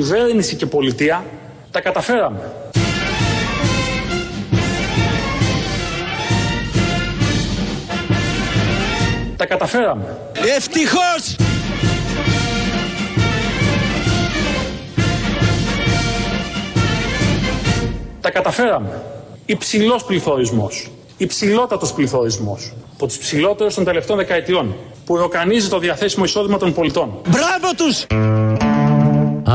κυβέρνηση και πολιτεία τα καταφέραμε. Τα καταφέραμε. Ευτυχώς! Τα καταφέραμε. Υψηλός πληθωρισμός. Υψηλότατος πληθωρισμός. Από τους ψηλότερους των τελευταίων δεκαετιών. Που ροκανίζει το διαθέσιμο εισόδημα των πολιτών. Μπράβο τους!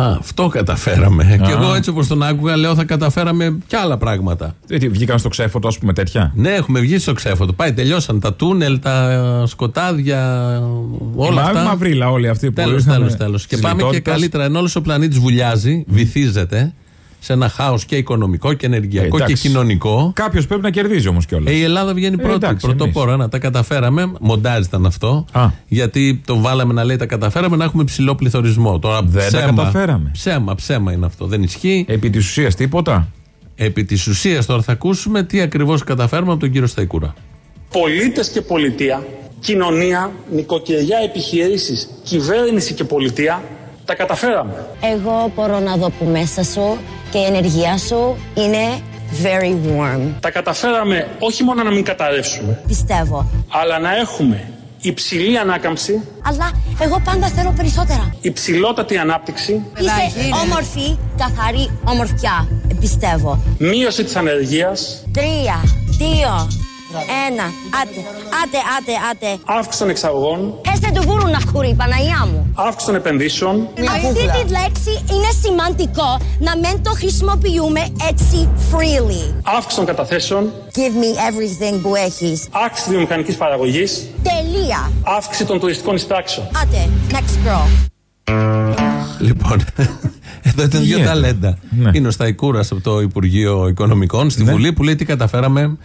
Α, αυτό καταφέραμε. Και εγώ έτσι όπως τον άκουγα, λέω θα καταφέραμε κι άλλα πράγματα. Ε, τι, βγήκαν στο ξέφωτο, ας πούμε, τέτοια; Ναι, έχουμε βγει στο ξέφωτο. Πάει, τελειώσαν τα τούνελ, τα σκοτάδια, όλα Μα- αυτά. Μαυρίλα όλοι αυτοί που Τέλος, ήρθαν, τέλος, ε, τέλος. Και της πάμε και λιτότητας. καλύτερα. Ενώ όλος ο πλανήτης βουλιάζει, βυθίζεται σε ένα χάος και οικονομικό και ενεργειακό Ε, και εντάξει. κοινωνικό. Κάποιος πρέπει να κερδίζει όμως κιόλας. Ε, η Ελλάδα βγαίνει Ε, πρώτη, εντάξει, πρωτοπόρα. Να τα καταφέραμε. Μοντάζ ήταν αυτό. Α. Γιατί το βάλαμε να λέει τα καταφέραμε να έχουμε ψηλό πληθωρισμό. Τώρα Δεν τα ψέμα, καταφέραμε. Ψέμα, ψέμα είναι αυτό. Δεν ισχύει. Επί της ουσίας τίποτα. Επί της ουσίας τώρα θα ακούσουμε τι ακριβώς καταφέρουμε από τον κύριο Σταϊκούρα. Πολίτες και πολιτεία, κοινωνία, νοικοκυριά, επιχειρήσεις, κυβέρνηση και πολιτεία τα καταφέραμε. Εγώ μπορώ να δω που μέσα σου και η ενεργεία σου είναι very warm. Τα καταφέραμε όχι μόνο να μην καταρρεύσουμε, Πιστεύω. αλλά να έχουμε υψηλή ανάκαμψη, Αλλά εγώ πάντα θέλω περισσότερα. υψηλότατη ανάπτυξη, Είσαι όμορφη, καθαρή ομορφιά. Πιστεύω. μείωση της ανεργίας, Τρία, δύο, ένα. Άτε, άτε, άτε, άτε. αύξηση των εξαγωγών, Έστε του βούρου να χουρεί, Παναγιά μου. αύξηση των επενδύσεων, Αυτή τη λέξη είναι σημαντικό να μην το χρησιμοποιούμε έτσι freely; αύξηση των καταθέσεων, Give me everything που έχεις. αύξηση της βιομηχανικής παραγωγής, Τελεία. αύξηση των τουριστικών εισπράξεων. Άτε, next girl. Λοιπόν, εδώ ήταν δύο γίνεται; ταλέντα. Ναι. Είναι ο Σταϊκούρας από το Υπουργείο Οικονομικών στη Ναι. Βουλή που λέει τι καταφέραμε.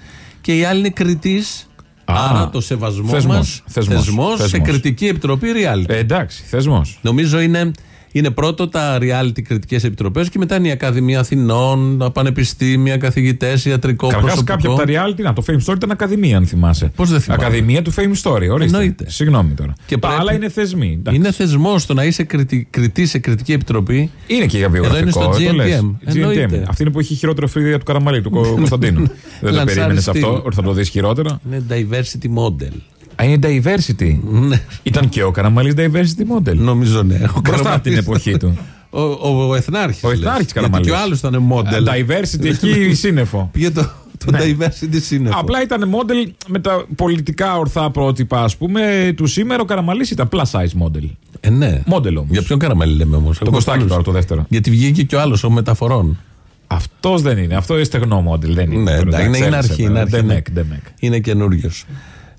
Και η άλλη είναι κριτής. Α, Άρα το σεβασμό θεσμός, μας θεσμός, θεσμός σε θεσμός. κριτική επιτροπή reality. Ε, εντάξει, θεσμός. Νομίζω είναι, είναι πρώτο τα reality κριτικές επιτροπές και μετά είναι η Ακαδημία Αθηνών, τα πανεπιστήμια, καθηγητές, ιατρικό Καταρχάς, προσωπικό. κάποια από τα reality, να το Fame Story ήταν Ακαδημία, αν θυμάσαι. Πώς δεν θυμάμαι. Ακαδημία του Fame Story, ορίστε. Εννοείται. Συγγνώμη τώρα. Και τα πρέπει- άλλα είναι θεσμοί. εντάξει. Είναι θεσμός το να είσαι κριτή, κριτή σε κριτική επιτροπή. Είναι και για βιογραφικό. Εδώ είναι στο το λες. GNTM. Εννοείται. Αυτή είναι που έχει χειρότερο φρύδια του Καραμαλή, του Κο- Κωνσταντίνου. Δεν το Λανσάρι περίμενες στυλ. αυτό, ότι θα το δεις χειρότερα. Είναι diversity model. Α, είναι diversity. Ναι. Ήταν και ο Καραμαλής diversity model. Νομίζω ναι. Ο Μπροστά από Καραμαλής- την εποχή του. Ο, ο, ο Εθνάρχης. Ο λες. Εθνάρχης Γιατί Καραμαλής. Και ο άλλος ήταν model. Diversity εκεί σύννεφο. Πήγε το, το Ναι. diversity σύννεφο. Απλά ήταν model με τα πολιτικά ορθά πρότυπα, ας πούμε, του σήμερα. Ο Καραμαλής ήταν plus size model. Ε, ναι. Model όμως. Για ποιον Καραμαλή λέμε όμως; Το Κωστάκι τώρα, το δεύτερο. Γιατί βγήκε και ο άλλος ο μεταφορών. Αυτός δεν είναι. Αυτό είναι στεγνό model. Δεν είναι. Ναι, Τώρα, εντάξει, είναι, είναι ξέρεις, αρχή. ε, Είναι, αρχή, δεν είναι, μεκ, δεν μεκ. είναι καινούριος.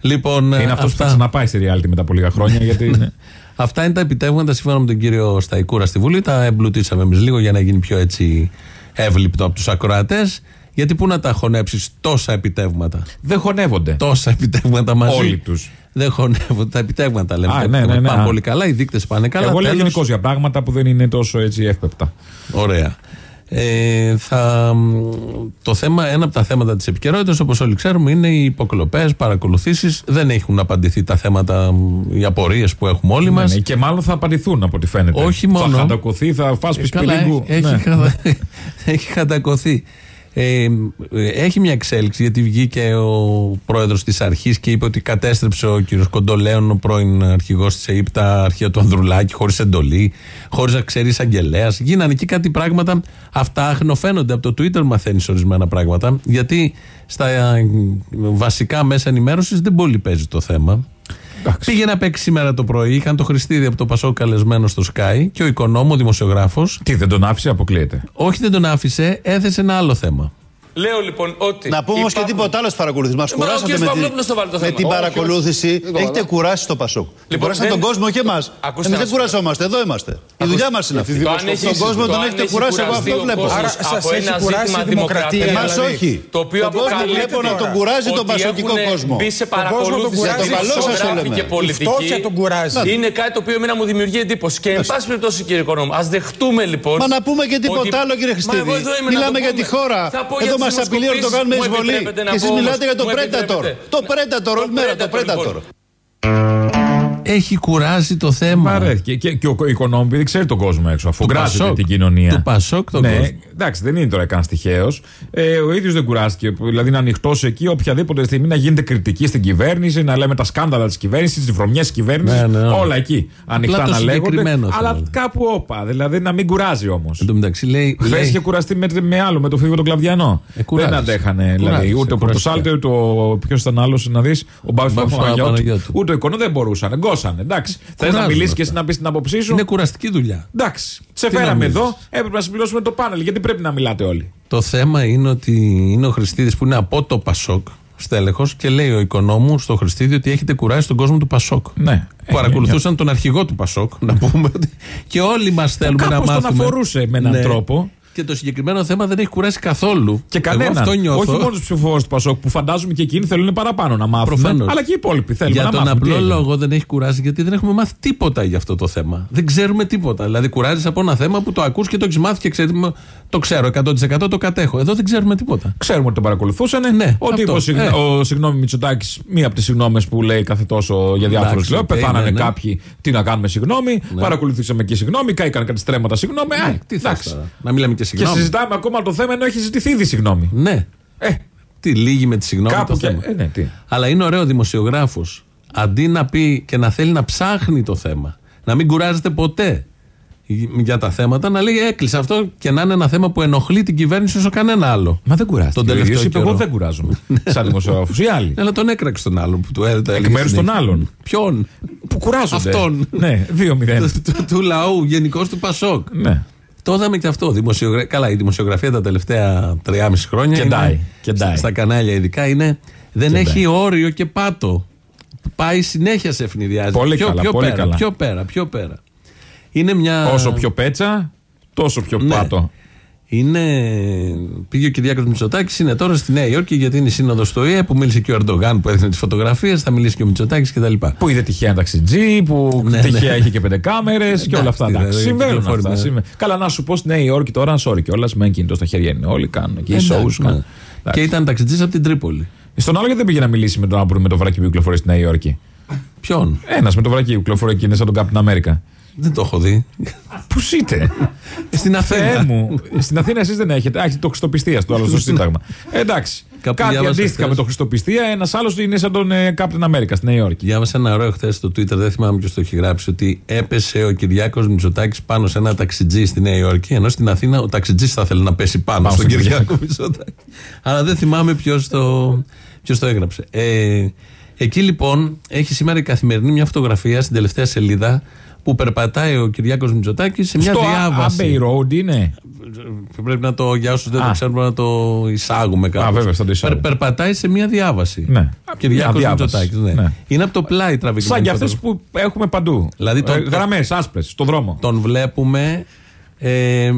Λοιπόν, Είναι ε, αυτός που θα αυτά, ξαναπάει στη reality μετά από λίγα χρόνια. γιατί είναι. αυτά είναι τα επιτεύγματα σύμφωνα με τον κύριο Σταϊκούρα στη Βουλή. Τα εμπλουτίσαμε εμείς λίγο για να γίνει πιο έτσι εύληπτο από τους ακροατές. Γιατί πού να τα χωνέψεις τόσα επιτεύγματα; δεν χωνεύονται. Τόσα επιτεύγματα μαζί. Όλοι τους. Δεν χωνεύονται. Τα επιτεύγματα λέμε. Α, Τα ναι, ναι, επιτεύγματα ναι, πάνε α. πολύ καλά. Οι δείκτες πάνε καλά. Εγώ λέω Τέλος. γενικώς για πράγματα που δεν είναι τόσο έτσι εύπεπτα. Ωραία. Ε, θα, μ, το θέμα, ένα από τα θέματα της επικαιρότητας, όπως όλοι ξέρουμε, είναι οι υποκλοπές, παρακολουθήσεις. Δεν έχουν απαντηθεί τα θέματα, μ, οι απορίες που έχουμε όλοι μας. Ναι, ναι, και μάλλον θα απαντηθούν από ό,τι φαίνεται. Όχι μόνο. Θα χαντακωθεί, θα φας πισπιλίγκου. έχει, Ναι. έχει, χατα- έχει χαντακωθεί. Ε, ε, έχει μια εξέλιξη γιατί βγήκε ο πρόεδρος της αρχής και είπε ότι κατέστρεψε ο κύριος Κοντολέων, ο πρώην αρχηγός της ΕΕΠ, τα αρχεία του Ανδρουλάκη, χωρίς εντολή, χωρίς να ξέρει εισαγγελέα. Γίνανε εκεί κάτι πράγματα, αυτά αχνοφαίνονται από το Twitter, μαθαίνεις ορισμένα πράγματα, γιατί στα ε, βασικά μέσα ενημέρωσης δεν πολύ παίζει το θέμα. Εντάξει. Πήγε να παίξει σήμερα το πρωί. Είχαν το Χριστίδη από το Πασό καλεσμένο στο Sky και ο οικονόμο, ο δημοσιογράφος. Τι, δεν τον άφησε, αποκλείεται. Όχι, δεν τον άφησε, έθεσε ένα άλλο θέμα. Λέω λοιπόν ότι. Να πούμε όμως και υπάρχουν- τίποτα άλλο παρακολουθείς. Μας Ε, μα ο κουράσατε κύριος με, Παυλόπουλος το βάλει το με θέμα. την Όχι, παρακολούθηση. Έχετε κουράσει το Πασόκ. Λοιπόν, κουράσατε δεν- τον κόσμο και εμάς. Ακούστε Εμείς να δεν σου πω. κουρασόμαστε, εδώ είμαστε. Η δουλειά μας είναι αυτή. Το αν έχει- Τον κόσμο το τον αν έχετε έχεις κουράσει, εγώ κουραστεί αυτό ο βλέπω. κόσμος Άρα σας από έχει ένα κουράσει ζήτημα η δημοκρατία, δημοκρατίας, Εμάς δηλαδή. όχι. Το οποίο τον κόσμο αποκαλύπτει βλέπω να τώρα τον κουράζει τον ότι πασοκικό έχουν κόσμο. Μπει σε κόσμο τον παρακολούθηση κουράζει. από Για το καλό σας το δημοσιογράφοι λέμε. και Η πολιτικοί. φτώχεια τον κουράζει. Είναι κάτι το οποίο εμένα μου δημιουργεί εντύπωση. Και εν πάση περιπτώσει, κύριε Οικονόμου, ας δεχτούμε λοιπόν. Μα να πούμε και ότι- τίποτα άλλο, κύριε Μα Χριστίδη. εγώ εδώ είμαι να Μιλάμε το για τη πούμε. χώρα. Θα πω για Εδώ τις μας απειλεί να το δημοσκοπήσεις. κάνουμε Μου εισβολή. επιτρέπετε να Και εσείς πω μιλάτε όμως. για το Μου Predator. επιτρέπετε. Το Predator, όλη μέρα το Predator. Έχει κουράσει το θέμα. Βαρέθηκε. Και, και ο οικονόμη, επειδή ξέρει τον κόσμο έξω, αφού Του γκράζεται Πασόκ. την κοινωνία. Του Πασόκ τον ναι, κόσμο. εντάξει, δεν είναι τώρα καν τυχαίο. Ε, ο ίδιος δεν κουράστηκε. Δηλαδή είναι ανοιχτός εκεί οποιαδήποτε στιγμή να γίνεται κριτική στην κυβέρνηση, να λέμε τα σκάνδαλα της κυβέρνησης, τις βρωμιές της κυβέρνησης. Ναι, ναι, όλα. όλα εκεί. Ανοιχτά το να λέγονται. συγκεκριμένο Αλλά θέλω. κάπου όπα. Δηλαδή να μην κουράζει όμως. Εν τω μεταξύ λέει. Χθες λέει- είχε κουραστεί με, με άλλο, με το φίλο τον Κλαβδιανό. Ε, κουράζεσαι. δεν αντέχανε. Δηλαδή, Κουράζεσαι, ούτε ο κουράστηκα. Πορτοσάλτε, ούτε ο. Ποιος ήταν άλλος να δεις. Ο Μπάμπη Μπάμπης Παπαγιώτου. Παπαγιώτου. Ούτε ο Οικονό δεν μπορούσαν. Γκώσανε. Εντάξει. Θες να Κουράζουν μιλήσεις και αυτά. εσύ να πεις την άποψή σου; Είναι κουραστική δουλειά. Εντάξει. Σε Τι να φέραμε μιλήσεις. εδώ, έπρεπε να συμπληρώσουμε το πάνελ. Γιατί πρέπει να μιλάτε όλοι. Το θέμα είναι ότι είναι ο Χριστίδης που είναι από το Πασόκ στέλεχος και λέει ο οικονόμου στο Χριστίδη ότι έχετε κουράσει τον κόσμο του Πασόκ. Ναι. Παρακολουθούσαν τον αρχηγό του Πασόκ, να πούμε ότι. Και όλοι μας θέλουμε να κάπως τον μάθουμε. αφορούσε με έναν τρόπο. Και το συγκεκριμένο θέμα δεν έχει κουράσει καθόλου. Και Εγώ κανέναν. αυτό νιώθω. Όχι μόνο του ψηφοφόρους του Πασόκ που φαντάζομαι και εκείνοι θέλουν παραπάνω να μάθουν. Προφανώς. Αλλά και οι υπόλοιποι θέλουν Για να τον μάθουν. τι απλό έγινε; λόγο δεν έχει κουράσει γιατί δεν έχουμε μάθει τίποτα για αυτό το θέμα. Δεν ξέρουμε τίποτα. Δηλαδή, κουράζεις από ένα θέμα που το ακούς και το έχεις μάθει και ξέρεις. Το ξέρω 100% το κατέχω. Εδώ δεν ξέρουμε τίποτα. Ξέρουμε ότι τον παρακολουθούσαν. Ναι, ότι αυτό. είπε ο, συγγ... Ε. ο συγγνώμη Μητσοτάκης, μία από τις συγγνώμες που λέει κάθε τόσο για διάφορους Εντάξει, λόγου. οκ, Πεθάνανε ναι, ναι. κάποιοι. Τι να κάνουμε, συγγνώμη. Παρακολουθήσαμε και συγγνώμη. Κάηκαν κάτι στρέμματα, συγγνώμη. Ε, Ναι, τι θες εντάξει. τώρα, Να μιλάμε και Και συγγνώμη. συζητάμε ακόμα το θέμα ενώ έχει ζητηθεί ήδη συγγνώμη. Ναι. Ε, Τι λίγη με τη συγγνώμη κάπου το και. θέμα. Ε, ναι, τι. Αλλά είναι ωραίο δημοσιογράφος. Αντί να πει και να θέλει να ψάχνει το θέμα, να μην κουράζεται ποτέ για τα θέματα, να λέει έκλεισε αυτό και να είναι ένα θέμα που ενοχλεί την κυβέρνηση όσο κανένα άλλο. Μα δεν κουράζεται. Τον Ο τελευταίο ίδιος είπε: καιρό. Εγώ δεν κουράζομαι. Σαν δημοσιογράφος. Οι άλλοι. Αλλά τον έκραξε τον άλλον που του έλεγε. Εκ μέρους των άλλων. Ποιον; Που κουράζονται. Αυτόν. Ναι, 2-0. του, του- του λαού, γενικώ του Πασόκ. ναι. Το είδαμε και αυτό. Δημοσιογρα... Καλά, η δημοσιογραφία τα τελευταία 3,5 χρόνια. Κεντάει, είναι- κεντάει. Στα, στα κανάλια ειδικά είναι. Δεν Κεντάει. έχει όριο και πάτο. Πάει συνέχεια σε ευνηδιάζει. Πολύ πιο, καλά, πιο πολύ πέρα, καλά. Πιο πέρα, πιο πέρα. Είναι μια. Όσο πιο πέτσα, τόσο πιο Ναι. πάτο. Είναι... Πήγε ο Κυριάκος Μητσοτάκης, είναι τώρα στη Νέα Υόρκη γιατί είναι η σύνοδος του ΟΗΕ που μίλησε και ο Ερντογάν που έδινε τις φωτογραφίες, θα μιλήσει και ο Μητσοτάκης κτλ. Που είδε τυχαία ταξιτζή, που Ναι, τυχαία ναι. είχε και πέντε κάμερες και όλα αυτά. Εντάξει, Εντάξει, δηλαδή, συμβαίνουν κυκλοφορεί αυτά. με- συμβαίνουν. Καλά, να σου πω στη Νέα Υόρκη τώρα, sorry κιόλας, με κινητό στα χέρια είναι όλοι, κάνουν εκεί Εντάξει, shows. ναι. κάνουν. Και Εντάξει. ήταν ταξιτζής από την Τρίπολη. Στον άλλο γιατί δεν πήγε να μιλήσει με τον άπρο με το βράκι που κυκλοφορεί στη Νέα Υόρκη; Ποιον; Ένας με το βράκι που κυκλοφορεί εκεί είναι σαν τον Captain America. Δεν το έχω δει. Πούς είτε. Στην Θεέ Αθήνα. μου. Στην Αθήνα εσείς δεν έχετε. Α, έχετε το Χριστοπιστία στο άλλο στο Σύνταγμα. Ε, Εντάξει. Κάπου Κάτι διάβασα αντίστοιχα χθες. με το Χριστοπιστία. Ένας άλλος είναι σαν τον ε, Captain America στη Νέα Υόρκη. Διάβασα ένα ωραίο χθες στο Twitter, δεν θυμάμαι ποιος το έχει γράψει, ότι έπεσε ο Κυριάκος Μητσοτάκης πάνω σε ένα ταξιτζή στη Νέα Υόρκη, ενώ στην Αθήνα ο ταξιτζής θα θέλει να πέσει πάνω, Πάνω στον στον Κυριάκο Μητσοτάκη. Αλλά δεν θυμάμαι ποιος το, ποιος το έγραψε. Ε, εκεί λοιπόν έχει σήμερα η καθημερινή μια φωτογραφία στην τελευταία σελίδα που περπατάει ο Κυριάκος Μητσοτάκης σε μια Στο διάβαση. Abbey Road είναι. Πρέπει να το, για όσους δεν το Α. ξέρουν, πρέπει να το εισάγουμε κάπως. βέβαια, θα το εισάγουμε. περπατάει σε μια διάβαση. Ναι. Κυριάκος Μια διάβαση. Μητσοτάκης. Ναι. Ναι. Είναι από το πλάι τραβηγμένο. Σαν και αυτές που έχουμε παντού. Δηλαδή το- Γραμμές, άσπρες, στον δρόμο. Τον βλέπουμε ε,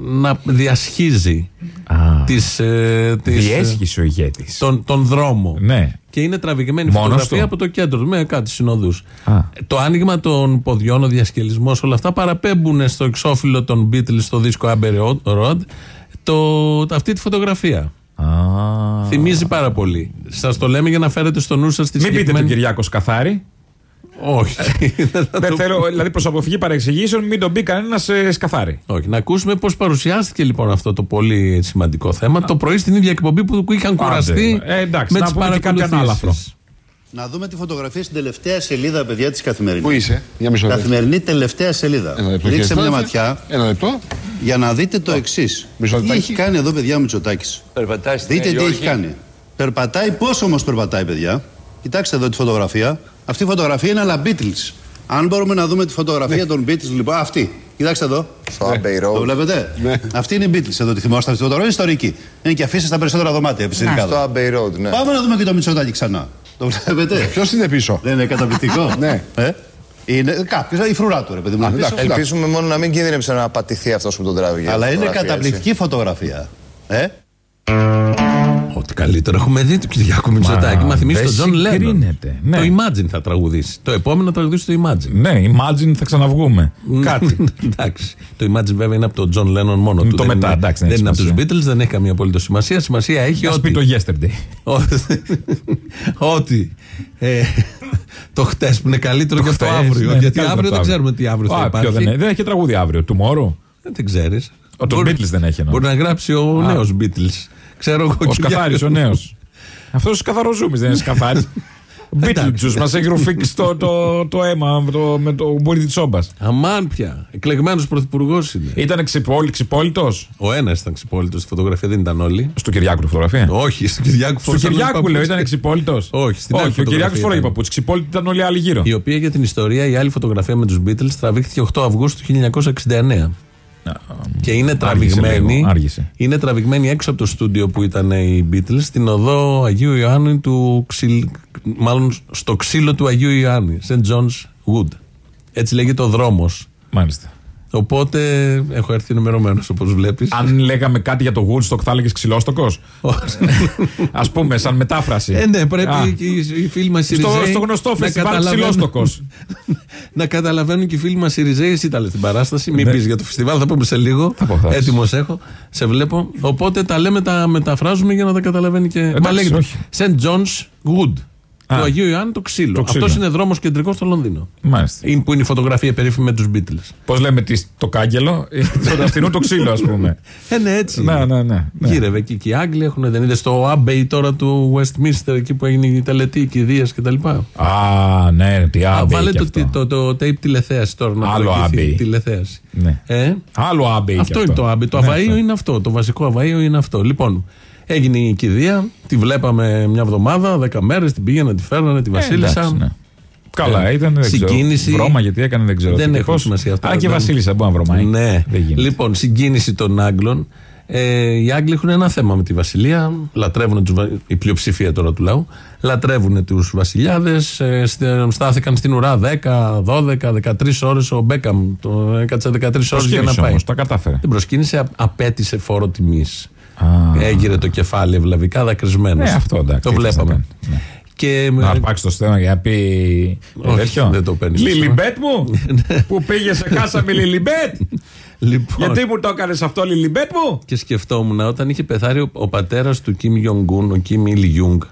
να διασχίζει τις, ε, τις, ε, Διέσχισε ο ηγέτης. τον, τον δρόμο. Ναι. Και είναι τραβηγμένη Μόνος φωτογραφία του; από το κέντρο με κάτι συνοδούς. Α. Το άνοιγμα των ποδιών, ο διασκελισμός, όλα αυτά παραπέμπουν στο εξώφυλλο των Beatles στο δίσκο Abbey Road το, αυτή τη φωτογραφία. Θυμίζει πάρα πολύ. Σας το λέμε για να φέρετε στο νου σας τη Μην πείτε τον συγκεκριμένη. Κυριάκος Σκαθάρη. Όχι. Δεν θα Δεν το θέλω, δηλαδή προς αποφυγή παρεξηγήσεων, μην τον πει κανένας σκαθάρι. Όχι. Να ακούσουμε πώς παρουσιάστηκε λοιπόν αυτό το πολύ σημαντικό θέμα το πρωί στην ίδια εκπομπή που είχαν Άντε, κουραστεί ε, εντάξει, με να τις πούμε και κάτι παρακολουθήσεις. ανάλαφρο. Να δούμε τη φωτογραφία στην τελευταία σελίδα, παιδιά, της καθημερινής. Πού είσαι, για μισό λεπτό. Καθημερινή τελευταία σελίδα. Ένα λεπτό. Ρίξτε κύριε μια Στάθη. ματιά Ένα λεπτό. για να δείτε το εξής. Μισό Τι λεπτάκι. έχει κάνει εδώ, παιδιά, ο Μητσοτάκης. Περπατάει στη Δείτε Νέα τι έχει Υόρκη. κάνει. Περπατάει, πόσο όμως περπατάει, παιδιά; Κοιτάξτε εδώ τη φωτογραφία. Αυτή η φωτογραφία είναι αλλά Beatles. Αν μπορούμε να δούμε τη φωτογραφία των Beatles, λοιπόν, αυτή. Κοιτάξτε εδώ. Στο Abbey Το Road. βλέπετε; Ναι. Αυτή είναι η Beatles εδώ, τη θυμόστε αυτή τη φωτογραφία. Είναι ιστορική. Είναι και αφήσει στα περισσότερα δωμάτια επιστημικά. Στο Abbey Road, ναι. Πάμε να δούμε και το Μητσοτάκη ξανά. Το βλέπετε; Ποιος είναι πίσω; Δεν είναι καταπληκτικό. Ναι. Ε; Είναι κάποιος, η φρουρά του, ρε παιδί μου. Α, πίσω. εντάξει. Ελπίζουμε μόνο να μην κινδύνεψε να πατηθεί αυτός που τον τράβηγε. Αλλά είναι Φωτογραφία, καταπληκτική φωτογραφία. Ε; Ό,τι καλύτερο έχουμε δει του Κυριάκου Μητσοτάκη. Μα θυμίζει δεν τον Τζον Λένον. συγκρίνεται. Ναι. Το Imagine θα τραγουδήσει. Το επόμενο θα τραγουδήσει το Imagine. Ναι, imagine θα ξαναβγούμε. Κάτι. εντάξει. Το Imagine βέβαια είναι από τον Τζον Λένον μόνο του. Το δεν μετά, είναι, εντάξει, δεν δεν είναι έχει από τους σημασία. Beatles, δεν έχει καμία απολύτω σημασία. Σημασία έχει Α ότι. πει το yesterday. ότι. ε, Το χτες που είναι καλύτερο και από το χθες, αύριο. ναι, γιατί καλύτερο αύριο από δεν το ξέρουμε τι αύριο θα Α, ποιο υπάρχει. δεν, έχει. δεν έχει τραγούδι αύριο. Tomorrow. Δεν ξέρεις. Ο τον Beatles δεν έχει εννοώ. Μπορεί να γράψει ο νέος Beatles. Ξέρω εγώ. Ο Κυριάκο. Σκαθάρη, ο νέος. Αυτός ο καθαροζούμη δεν είναι Σκαθάρη. Beetlejuice μας έχει ρουφήξει το, το, το αίμα με το, με το μπούρι της τσόμπας. Αμάν πια. Εκλεγμένος πρωθυπουργός είναι. Ήταν ξυπόλυτος; Ο ένας ήταν ξυπόλυτος στη φωτογραφία, δεν ήταν όλοι. Στο Κυριάκου τη φωτογραφία; Όχι, στον Κυριάκου Στο φορούσαν όλοι Κυριάκου λέω, παπούτσια. ήταν ξυπόλυτος; Όχι, στην άλλη Όχι, ο Κυριάκου φωτογραφία φοράει ήταν. παπούτσι. Ξυπόλυτοι ήταν όλοι άλλοι γύρω. Η οποία για την ιστορία, η άλλη φωτογραφία με τους Beatles τραβήχθηκε 8 Αυγούστου του 1969. Και είναι τραβηγμένη. λίγο, άργησε. Είναι τραβηγμένη έξω από το στούντιο που ήταν οι Beatles στην οδό Αγίου Ιωάννη του ξυλ, μάλλον στο ξύλο του Αγίου Ιωάννη, St. John's Wood. Έτσι λέγεται ο δρόμος. Μάλιστα. Οπότε έχω έρθει ενημερωμένος όπως βλέπεις. Αν λέγαμε κάτι για το Woodstock, θα έλεγες ξυλόστοκος; Α πούμε, σαν μετάφραση. Ε, ναι, πρέπει Α. οι, οι φίλοι μας οι Στο, Ριζέοι στο γνωστό να φεστιβάλ καταλαβαίνουν- ξυλόστοκος. να καταλαβαίνουν και οι φίλοι μας οι Ριζέοι. Εσύ ήταν στην παράσταση. Μην Ναι. πεις για το φεστιβάλ, θα πούμε σε λίγο. Θα πω, θα έρθεις. Έτοιμο έχω. Σε βλέπω. Οπότε τα λέμε, τα μεταφράζουμε για να τα καταλαβαίνει και. Μα λέγεται όχι. St. John's Wood. Α. Του Αγίου Ιωάννη το ξύλο. Το ξύλο. Αυτός είναι δρόμος κεντρικός στο Λονδίνο. Μάλιστα. Είναι που είναι η φωτογραφία περίφημη με τους Beatles. Πώς λέμε τις- το κάγκελο, ε, το δαστινού το ξύλο, ας πούμε. Ε, ναι, έτσι. Ναι, ναι, ναι. ναι. Γύρευε εκεί και οι Άγγλοι έχουν. Δεν είδες στο Abbey τώρα του Westminster εκεί που έγινε η τελετή, η κηδεία κτλ. Α, ναι, τι Α, άμπεϊ βάλε και το, αυτό. το, το, tape τηλεθέαση τώρα να Άλλο προηγηθεί. Abbey. Τηλεθέαση. Ναι. Ε, Άλλο άμπεϊ και αυτό είναι το Άμπη. Το Ναι, Αβαΐο αυτό. είναι αυτό. Το βασικό Αβαΐο είναι αυτό. Λοιπόν, έγινε η κηδεία, τη βλέπαμε μια εβδομάδα, δέκα μέρες, την πήγαινε, τη φέρνανε, τη Ε, Βασίλισσα. εντάξει, ναι. Καλά, Ε, ήταν. Δεν συγκίνηση. Ξέρω. Βρώμα γιατί έκανε, δεν ξέρω. Δεν τι. έχουν Πώς- σημασία αυτά. Α, και η Δεν- Βασίλισσα μπορεί να βρωμάει. Ναι. Δεν γίνεται. Λοιπόν, συγκίνηση των Άγγλων. Ε, οι Άγγλοι έχουν ένα θέμα με τη Βασιλεία. Λατρεύουν τους, βα- η πλειοψηφία τώρα του λαού. Λατρεύουν τους βασιλιάδες. Ε, στε- στάθηκαν στην ουρά 10, 12, 13 ώρες. Ο Μπέκαμ το έκατσε 13 ώρες για να Προσκύνησε πάει. όμως, τα κατάφερε. Δεν προσκύνησε, α- απέτισε φόρο τιμής. Α. Έγειρε το κεφάλι ευλαβικά δακρυσμένο. Ναι, αυτό εντάξει. Το τι θες να βλέπαμε. κάνει. Ναι. Και, Να αρπάξεις το στέμμα για να πει. ε, Όχι, τέτοιο. δεν το παίρνεις στο Λιλιμπέτ μου! Που πήγε σε χάσαμε Λιλιμπέτ! Λοιπόν, Γιατί μου το έκανες αυτό, Λιλιμπέτ μου! Και σκεφτόμουν όταν είχε πεθάνει ο, ο πατέρας του Κιμ Ιονγκούν, ο Κιμ Ιλ Ιούγκ,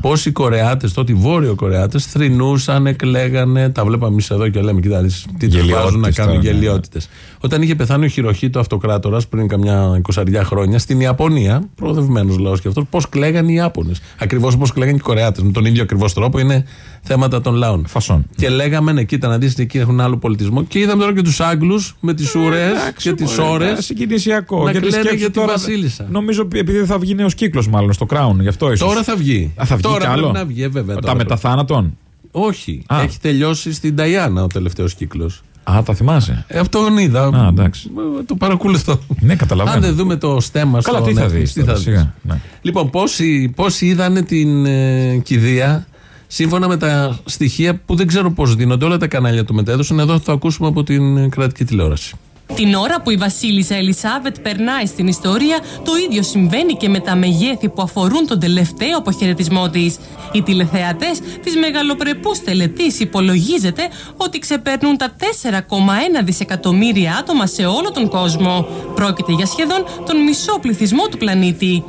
Πώς οι Κορεάτες, τότε οι Βόρειο Κορεάτες, θρυνούσαν, εκλέγανε. Τα βλέπαμε εμείς εδώ και λέμε: Κοιτάξτε, τι του Γελιότητες βάζουν να κάνουν τώρα, ναι, ναι. γελιότητες. Όταν είχε πεθάνει ο Χειροχήτο Αυτοκράτορας πριν καμιά εικοσαριά χρόνια στην Ιαπωνία, προοδευμένος λαός και αυτός, πώς κλαίγανε οι Ιάπωνες. Ακριβώς όπως κλαίγανε και οι Κορεάτες. Με τον ίδιο ακριβώς τρόπο είναι θέματα των λαών. Φασόν. Και λέγαμε, ναι, κοίτα να δεις, εκεί έχουν άλλο πολιτισμό. Και είδαμε τώρα και τους Άγγλους με τις ουρές και τις ώρες. Συγκινησιακό. να Γιατί κλαίνε σκέψου για τη τώρα, Βασίλισσα. Νομίζω επειδή θα βγει νέος κύκλος, μάλλον στο Crown. Γι' αυτό ίσως. Τώρα θα βγει. Α, θα βγει τώρα κι άλλο. πρέπει να βγει, ε, βέβαια. Τα τώρα μετά πρέπει. θάνατον. Όχι. Α. Έχει τελειώσει στην Ταϊάννα ο τελευταίος κύκλος. Α, τα θυμάσαι. Ε, αυτό τον είδα. Α, εντάξει. Ε, Το παρακολουθώ. Ναι, καταλαβαίνω. Αν δεν δούμε το στέμα Καλά, στο τι θα Netflix, δεις τι τώρα, θα σιγά. δεις. Ναι. Λοιπόν, πόσοι, πόσοι είδανε την ε, κηδεία; Σύμφωνα με τα στοιχεία που δεν ξέρω πώς δίνονται. Όλα τα κανάλια το μετέδωσαν. Εδώ θα το ακούσουμε από την ε, κρατική τηλεόραση. Την ώρα που η Βασίλισσα Ελισάβετ περνάει στην ιστορία, το ίδιο συμβαίνει και με τα μεγέθη που αφορούν τον τελευταίο αποχαιρετισμό της. Οι τηλεθεατές της μεγαλοπρεπούς τελετής υπολογίζεται ότι ξεπερνούν τα 4,1 δισεκατομμύρια άτομα σε όλο τον κόσμο. Πρόκειται για σχεδόν τον μισό πληθυσμό του πλανήτη.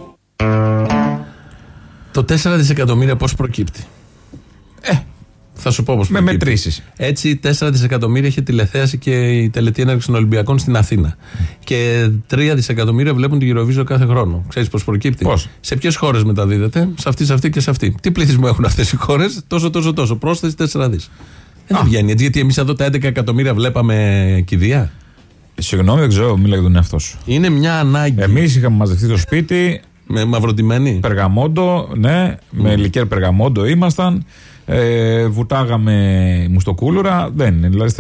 Το 4 δισεκατομμύρια πώς προκύπτει; Ε, θα σου πω πώ Με μετρήσεις. Έτσι, 4 δισεκατομμύρια είχε τηλεθέαση και η τελετή έναρξης των Ολυμπιακών στην Αθήνα. Και 3 δισεκατομμύρια βλέπουν τη Eurovision κάθε χρόνο. Ξέρεις πώς προκύπτει; Πώς; Σε ποιες χώρες μεταδίδεται, σε αυτή, σε αυτή και σε αυτή. Τι πληθυσμό έχουν αυτές οι χώρες, τόσο, τόσο, τόσο. Πρόσθεση 4 δις. Δεν βγαίνει έτσι, γιατί εμείς εδώ τα 11 εκατομμύρια βλέπαμε κηδεία. Συγγνώμη, δεν ξέρω, μίλα για τον εαυτό σου. Είναι μια ανάγκη. Εμείς είχαμε μαζευτεί στο σπίτι, Με μαυροτημένη. περγαμόντο, ναι, με λικέρ περγαμόντο ήμασταν. Ε, βουτάγαμε μουστοκούλουρα. Δεν είναι. Δηλαδή,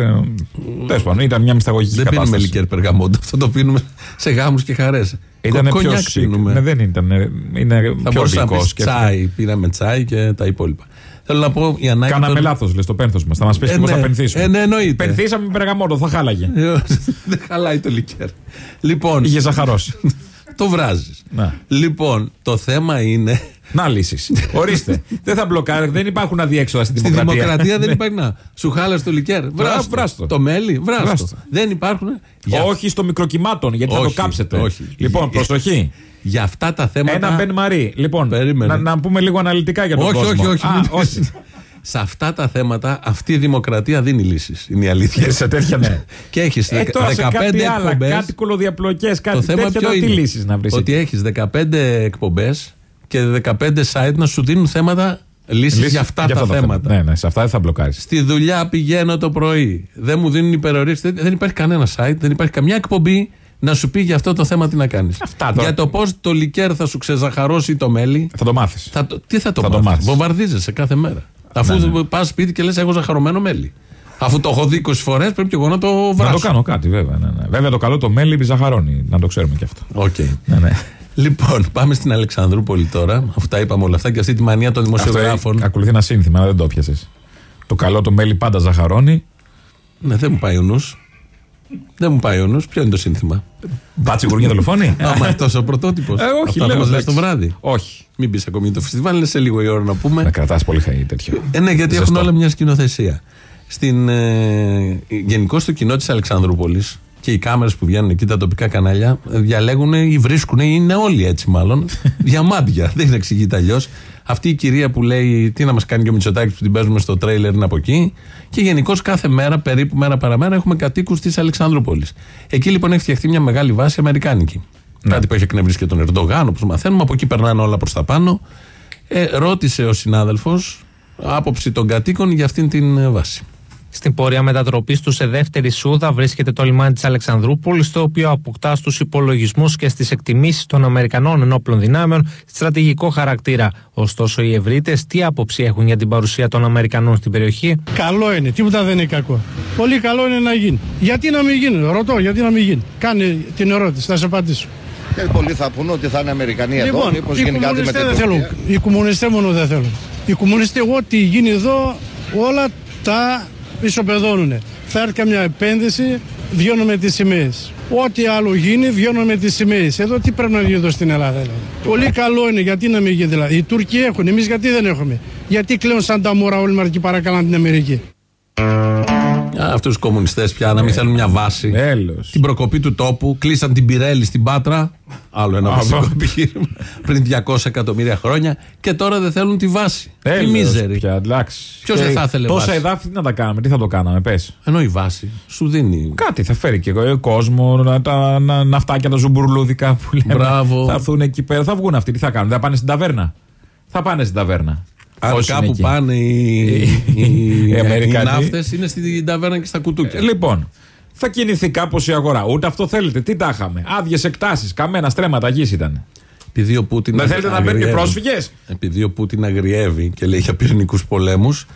τέλος πάντων, ήταν μια μυσταγωγική Δεν πίνουμε κατάσταση. λικέρ περγαμόντο. Αυτό το πίνουμε σε γάμους και χαρές. Ήταν πιο chic. Ναι, δεν ήταν. ε, Είναι Θα πιο μπορούσα να γλυκό. πεις σκέφτομαι. τσάι. Πήραμε τσάι και τα υπόλοιπα. Θέλω να πω η ανάγκη. Κάναμε των- λάθος, λες το πένθος μας. Θα μας πεις Ε, και πώς ναι. θα πενθήσουμε. Ε, ναι, εννοείται. Πενθήσαμε με περγαμόντο, θα χάλαγε. Ε, Δεν χαλάει το λικέρ. Λοιπόν, Είχε ζαχαρώσει. το βράζεις. Να. Λοιπόν, το θέμα είναι. Να λύσεις. Ορίστε. δεν θα μπλοκάρει, δεν υπάρχουν αδιέξοδα στην Στη δημοκρατία. δημοκρατία δεν Ναι. υπάρχει να. Σου χάλασε το λικέρ. Βράστο. βράστο. Το μέλι, βράστο. Βράστο. Δεν υπάρχουν. Για, Όχι στο μικροκυμάτων, γιατί θα Όχι, το κάψετε. όχι. Λοιπόν, προσοχή. για αυτά τα θέματα. Ένα Μπεν Μαρί. Λοιπόν, Περίμενε. να, να πούμε λίγο αναλυτικά για τον όχι, κόσμο. όχι, όχι, Α, μην όχι. Σε αυτά τα θέματα αυτή η δημοκρατία δίνει λύσεις. Είναι η αλήθεια. Σε τέτοια ναι. Και έχεις Ε, 15 τώρα σε κάτι άλλα, εκπομπές. κάτι κολοδιαπλοκές, κάτι Το θέμα τέτοια, ποιο τώρα τι είναι; λύσεις να βρεις. Ότι έχεις 15 εκπομπές και 15 site να σου δίνουν θέματα λύσεις για αυτά τα θέματα. Ναι, ναι, σε αυτά δεν θα μπλοκάρεις. Στη δουλειά πηγαίνω το πρωί. Δεν μου δίνουν υπερορίες. Δεν, δεν υπάρχει κανένα site, δεν υπάρχει καμιά εκπομπή να σου πει για αυτό το θέμα τι να κάνεις. Αυτά τώρα. Για το πώς το λικέρ θα σου ξεζαχαρώσει το μέλι. Θα το μάθεις. Θα το, τι θα το Θα το μάθεις; μάθεις. Βομβαρδίζεσαι κάθε μέρα. Αφού Ναι, ναι. πας σπίτι και λες: Έχω ζαχαρωμένο μέλι. Αφού το έχω δει 20 φορές, πρέπει και εγώ να το βράσω. Να το κάνω κάτι, βέβαια. Ναι, ναι. Βέβαια το καλό το μέλι ζαχαρώνει. Να το ξέρουμε και αυτό. Οκ. Ναι, ναι. Λοιπόν, πάμε στην Αλεξανδρούπολη τώρα, αφού τα είπαμε όλα αυτά και αυτή τη μανία των Αυτό δημοσιογράφων. έχει- ακολουθεί ένα σύνθημα, αλλά δεν το έπιασε. Το καλό το μέλι πάντα ζαχαρώνει. Ναι, δεν μου πάει ο νους. Δεν μου πάει ο νους. Ποιο είναι το σύνθημα; Μπάτσι γουρνιά δολοφόνη; Άμα αυτό ο πρωτότυπος. Ε, όχι, Αυτά θα λέω, μας λες εντάξει. το βράδυ. Όχι. Μην πεις ακόμη για το φεστιβάλ, είναι σε λίγο η ώρα να πούμε. Να κρατάς πολύ χαί τέτοιο. Ε, ναι, γιατί Ζεστό. έχουν όλα μια σκηνοθεσία. Στην, ε, γενικώς στο κοινό της Αλεξανδρούπολης και οι κάμερες που βγαίνουν εκεί, τα τοπικά κανάλια, ε, διαλέγουν ή βρίσκουν, ή είναι όλοι έτσι μάλλον, διαμάντια. Δεν εξηγείται αλλιώς. Αυτή η κυρία που λέει τι να μας κάνει και ο Μητσοτάκης που την παίζουμε στο τρέιλερ είναι από εκεί. Και γενικώς κάθε μέρα, περίπου μέρα παραμέρα, έχουμε κατοίκους της Αλεξανδρούπολης. Εκεί λοιπόν έχει φτιαχτεί μια μεγάλη βάση αμερικάνικη. Κάτι που έχει εκνευρίσει και τον Ερντογάν, όπως μαθαίνουμε. Από εκεί περνάνε όλα προς τα πάνω. Ε, ρώτησε ο συνάδελφος άποψη των κατοίκων για αυτήν την ε, βάση. Στην πορεία μετατροπής του σε δεύτερη σούδα βρίσκεται το λιμάνι της Αλεξανδρούπολης, το οποίο αποκτά στους υπολογισμούς και στις εκτιμήσεις των Αμερικανών ενόπλων δυνάμεων στρατηγικό χαρακτήρα. Ωστόσο, οι ευρύτες τι άποψη έχουν για την παρουσία των Αμερικανών στην περιοχή; Καλό είναι, τίποτα δεν είναι κακό. Πολύ καλό είναι να γίνει. Γιατί να μην γίνει, ρωτώ, γιατί να μην γίνει. Κάνε την ερώτηση, θα σε απαντήσω. Και πολλοί θα πούνε ότι θα είναι Αμερικανοί εδώ, μήπως οι γίνει κάτι με κομμουνιστές την δεν θέλουν. Τουρκία. Οι κομμουνιστές μόνο δεν θέλουν. Οι κομμουνιστές ό,τι γίνει εδώ όλα τα ισοπεδώνουν. Θα έρθει καμιά επένδυση, βιώνουμε τις σημαίες. Ό,τι άλλο γίνει, βιώνουμε τις σημαίες. Εδώ τι πρέπει να γίνει εδώ στην Ελλάδα. Δηλαδή. Πολύ καλό είναι, γιατί να μην γίνει δηλαδή. Οι Τούρκοι έχουν, εμείς γιατί δεν έχουμε; Γιατί κλαίουν σαν τα μόρα όλοι μας και παρακαλάνε την Αμερική; Αυτούς τους κομμουνιστές πια να μην θέλουν μια βάση. Τέλος. Την προκοπή του τόπου, κλείσαν την Πιρέλη στην Πάτρα. Άλλο ένα Α, βασικό βα- επιχείρημα. Πριν 200 εκατομμύρια χρόνια. Και τώρα δεν θέλουν τη βάση. Τι Τέλος μίζερη. πια, εντάξει. Ποιος Και δεν θα ήθελε Τόσα βάση; εδάφη τι να τα κάνουμε, τι θα το κάναμε, πες. Ενώ η βάση σου δίνει. Κάτι θα φέρει και εγώ κόσμο, να, τα να, ναυτάκια τα ζουμπουρλούδικα που λέμε. Μπράβο. Θα έρθουν εκεί πέρα, θα βγουν αυτοί, τι θα κάνουν, θα πάνε στην ταβέρνα. Θα πάνε στην ταβέρνα. Αν Όσοι είναι κάπου εκεί. πάνε οι, οι, Οι οι, Αμερικανοί. ναύτες είναι στην ταβέρνα και στα κουτούκια. Λοιπόν, θα κινηθεί κάπως η αγορά. Ούτε αυτό θέλετε. Τι τα είχαμε; Άδειες εκτάσεις, καμένα στρέμματα γης ήταν. Επειδή ο Πούτιν Δεν θέλετε να μπαίνουν και αγριεύει- πρόσφυγες; Επειδή ο Πούτιν αγριεύει και λέει για πυρηνικούς πολέμους,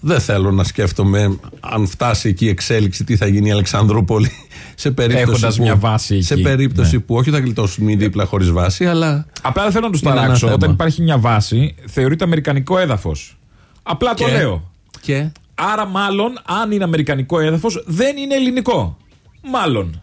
δεν θέλω να σκέφτομαι αν φτάσει εκεί η εξέλιξη τι θα γίνει η Αλεξανδρούπολη σε περίπτωση Έχοντας που, μια βάση σε εκεί. περίπτωση Ναι. που όχι θα γλιτώσουν οι δίπλα χωρίς βάση, αλλά. Απλά δεν θέλω να τους Είναι ένα ταράξω. θέμα. Όταν υπάρχει μια βάση, θεωρείται αμερικανικό έδαφος. Απλά το Και- λέω. Και; Άρα, μάλλον, αν είναι αμερικανικό έδαφος, δεν είναι ελληνικό. Μάλλον.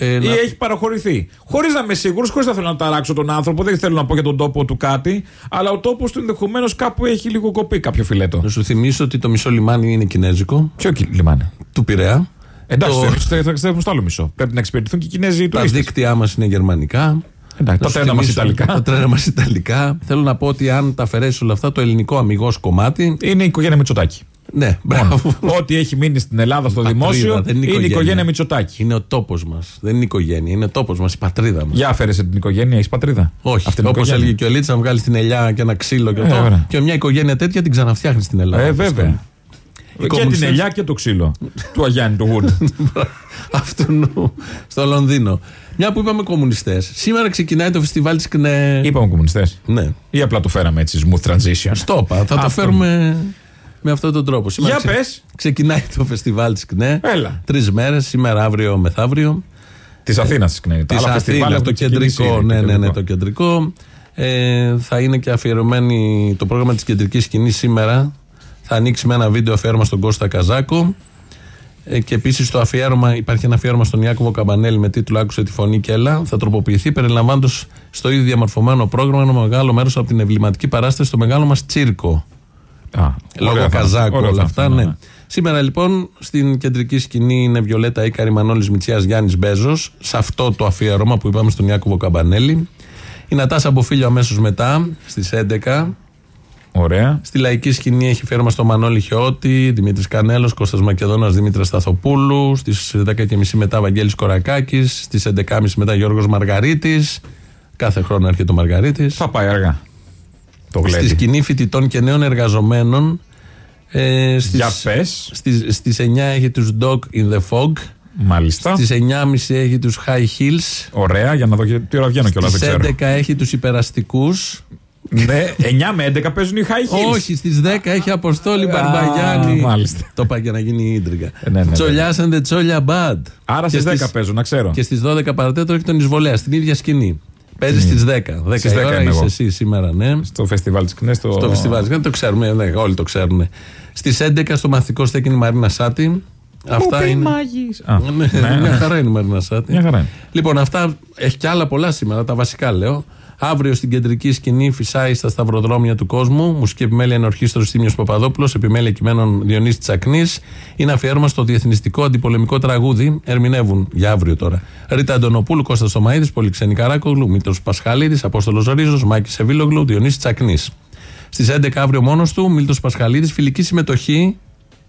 Ε, Ή να- έχει παραχωρηθεί. Χωρίς να είμαι σίγουρος, χωρίς να θέλω να ταράξω τον άνθρωπο, δεν θέλω να πω για τον τόπο του κάτι, αλλά ο τόπος του ενδεχομένως κάπου έχει λίγο κοπεί κάποιο φιλέτο. Να σου θυμίσω ότι το μισό λιμάνι είναι κινέζικο. Ποιο κι- λιμάνι; Του Πειραιά. Εντάξει, Το- εμείς θα εξετάσουμε στο άλλο μισό. Πρέπει να εξυπηρετηθούν και οι Κινέζοι Τα τουρίστες. δίκτυά μας είναι γερμανικά. Εντάξει, τα Να σου τρένα μας θυμίσω- Ιταλικά. Τα τρένα μας Ιταλικά. Θέλω να πω ότι αν τα αφαιρέσει όλα αυτά, το ελληνικό αμυγός κομμάτι. Είναι η οικογένεια Μητσοτάκη. Ναι, μπράβο. Ό,τι έχει μείνει στην Ελλάδα στο Πατρίδα, δημόσιο δεν είναι η οικογένεια Μητσοτάκη. Είναι ο τόπος μας. Δεν είναι η οικογένεια. Είναι ο τόπος μας, η πατρίδα μας. Για αφαίρεσε την οικογένεια, έχεις πατρίδα; Όχι. Αυτή είναι η Όπως οικογένεια. έλεγε και ο Λίτσα, να βγάλεις την ελιά και ένα ξύλο και Ε, αυτό. ωραία. Και μια οικογένεια τέτοια την ξαναφτιάχνεις στην Ελλάδα. Ε, Όπως βέβαια. το- Οι Και την κομμουνιστές- ελιά και το ξύλο. του Αγιάννη, του Wood. Αυτού στο Λονδίνο. Μια που είπαμε κομμουνιστές. Σήμερα ξεκινάει το φεστιβάλ της ΚΝΕ. Είπαμε κομμουνιστές. Ναι. Ή απλά το φέραμε έτσι, smooth transition. Στο είπα. Θα το Αυτό. φέρουμε με αυτόν τον τρόπο. Σήμερα Για πες. Ξεκινάει το φεστιβάλ της ΚΝΕ. Έλα. Τρεις μέρες, σήμερα, αύριο, μεθαύριο. Της Αθήνας της ΚΝΕ. Της Αθήνα, το κεντρικό. Ναι, ναι, ναι, το κεντρικό. Ε, θα είναι και αφιερωμένη το πρόγραμμα της κεντρικής σκηνής σήμερα. Θα ανοίξει με ένα βίντεο αφιέρωμα στον Κώστα Καζάκο. Ε, και επίσης το αφιέρωμα, υπάρχει ένα αφιέρωμα στον Ιάκωβο Καμπανέλη με τίτλο Άκουσε τη φωνή και έλα. Θα τροποποιηθεί περιλαμβάνοντας στο ήδη διαμορφωμένο πρόγραμμα ένα μεγάλο μέρος από την εμβληματική παράσταση στο μεγάλο μας τσίρκο. Α, Λόγω ωραία θα- Καζάκου, ωραία όλα θα αυτά, είναι, ναι. ναι. Σήμερα λοιπόν στην κεντρική σκηνή είναι Βιολέτα Ήκαρη, Μανώλης Μητσιάς, Γιάννης Μπέζος σε αυτό το αφιέρωμα που είπαμε στον Ιάκωβο Καμπανέλη. Η Νατάσα Μποφίλιο αμέσως μετά στις 11. Ωραία. Στη λαϊκή σκηνή έχει φέρμα στο Μανώλη Χιώτη, Δημήτρης Κανέλος, Κώστας Μακεδόνας, Δημήτρης Σταθοπούλου. Στις 10.30 μετά Βαγγέλης Κορακάκης. Στις 11.30 μετά Γιώργος Μαργαρίτης. Κάθε χρόνο έρχεται ο Μαργαρίτης. Θα πάει αργά. Το Στη γλέντι. σκηνή φοιτητών και νέων εργαζομένων. Ε, στις, Για πες. Στις, στις 9 έχει τους Dog in the Fog. Μάλιστα. Στις 9.30 έχει τους High Heels. Ωραία, για να δω και τι ώρα βγαίνω κιόλας, δεν Στις ξέρω. 11 έχει τους υπεραστικούς. Ναι, 9 με 11 παίζουν οι high heels. Όχι, στις 10 έχει Αποστόλη Α, Μπαρμπαγιάννη. μάλιστα. Το πάει για να γίνει ίντριγκα. ναι, ναι. Τσολιάς and the Τσόλια Bad. Άρα Και στις 10 στις- παίζουν, να ξέρω. Και στις 12 παρατέταρτο έχει τον Εισβολέα, στην ίδια σκηνή. Παίζεις στις 10. 10 Στις η 10 ώρα είμαι είσαι εγώ. εσύ σήμερα, ναι. Στο φεστιβάλ της Κνές. Στο, Στο φεστιβάλ. Δεν το ξέρουμε, ναι, όλοι το ξέρουν. Στις 11 στο μαθητικό στέκει η Μαρίνα Σάτι. Αυτά είναι. Α, Ναι, ναι. Μια χαρά είναι η Μαρίνα Σάτι. Μια χαρά είναι. Λοιπόν, αυτά έχει κι άλλα πολλά σήμερα, τα βασικά λέω. Αύριο στην κεντρική σκηνή φυσάει στα σταυροδρόμια του κόσμου. Μουσική επιμέλεια είναι ορχήστρος Τίμιο Παπαδόπουλος, επιμέλεια κειμένων Διονύσης Τσακνής. Είναι αφιέρωμα στο διεθνιστικό αντιπολεμικό τραγούδι. Ερμηνεύουν για αύριο τώρα. Ρίτα Αντωνοπούλου, Κώστα Τομαίδη, Πολυξενή Καράκογλου, Μήτρος Πασχαλίδης, Απόστολος Ρίζος, Μάκης Σεβίλογλου, Διονύσης Τσακνής. Στις 11 αύριο μόνος του, Μίλτο Πασχαλίδης, φιλική συμμετοχή.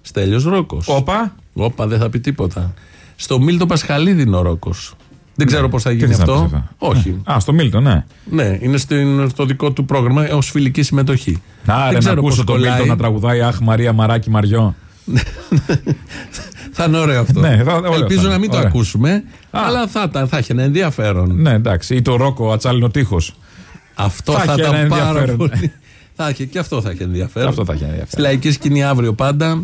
Στέλιος Ρόκος. Όπα. Όπα, δεν θα πει τίποτα. Στο Μίλτο Πασχαλίδη είναι ο Ρόκος. Δεν ξέρω πώς θα Τι γίνει θες να αυτό. πεις εδώ; Όχι. Α, στο Μίλτον, ναι. Ναι, είναι στην- στο δικό του πρόγραμμα ως φιλική συμμετοχή. Να, Δεν ρε, να ξέρω ακούσω πώς τον κολλάει. Μίλτον να τραγουδάει Αχ, Μαρία, Μαράκι, Μαριό. Θα είναι ωραίο αυτό. Ναι, θα- ωραίο Ελπίζω θα είναι. να μην το Ωραία. ακούσουμε, αλλά θα, θα, θα έχει ένα ενδιαφέρον. Ναι, εντάξει. Ή το Ρόκο, Ατσάλινο Τείχος. Αυτό Θα θα, έχει ένα ήταν πάρα ενδιαφέρον. πολύ. θα έχει, και αυτό θα έχει ενδιαφέρον. Αυτό θα έχει ενδιαφέρον. Στη λαϊκή σκηνή αύριο πάντα.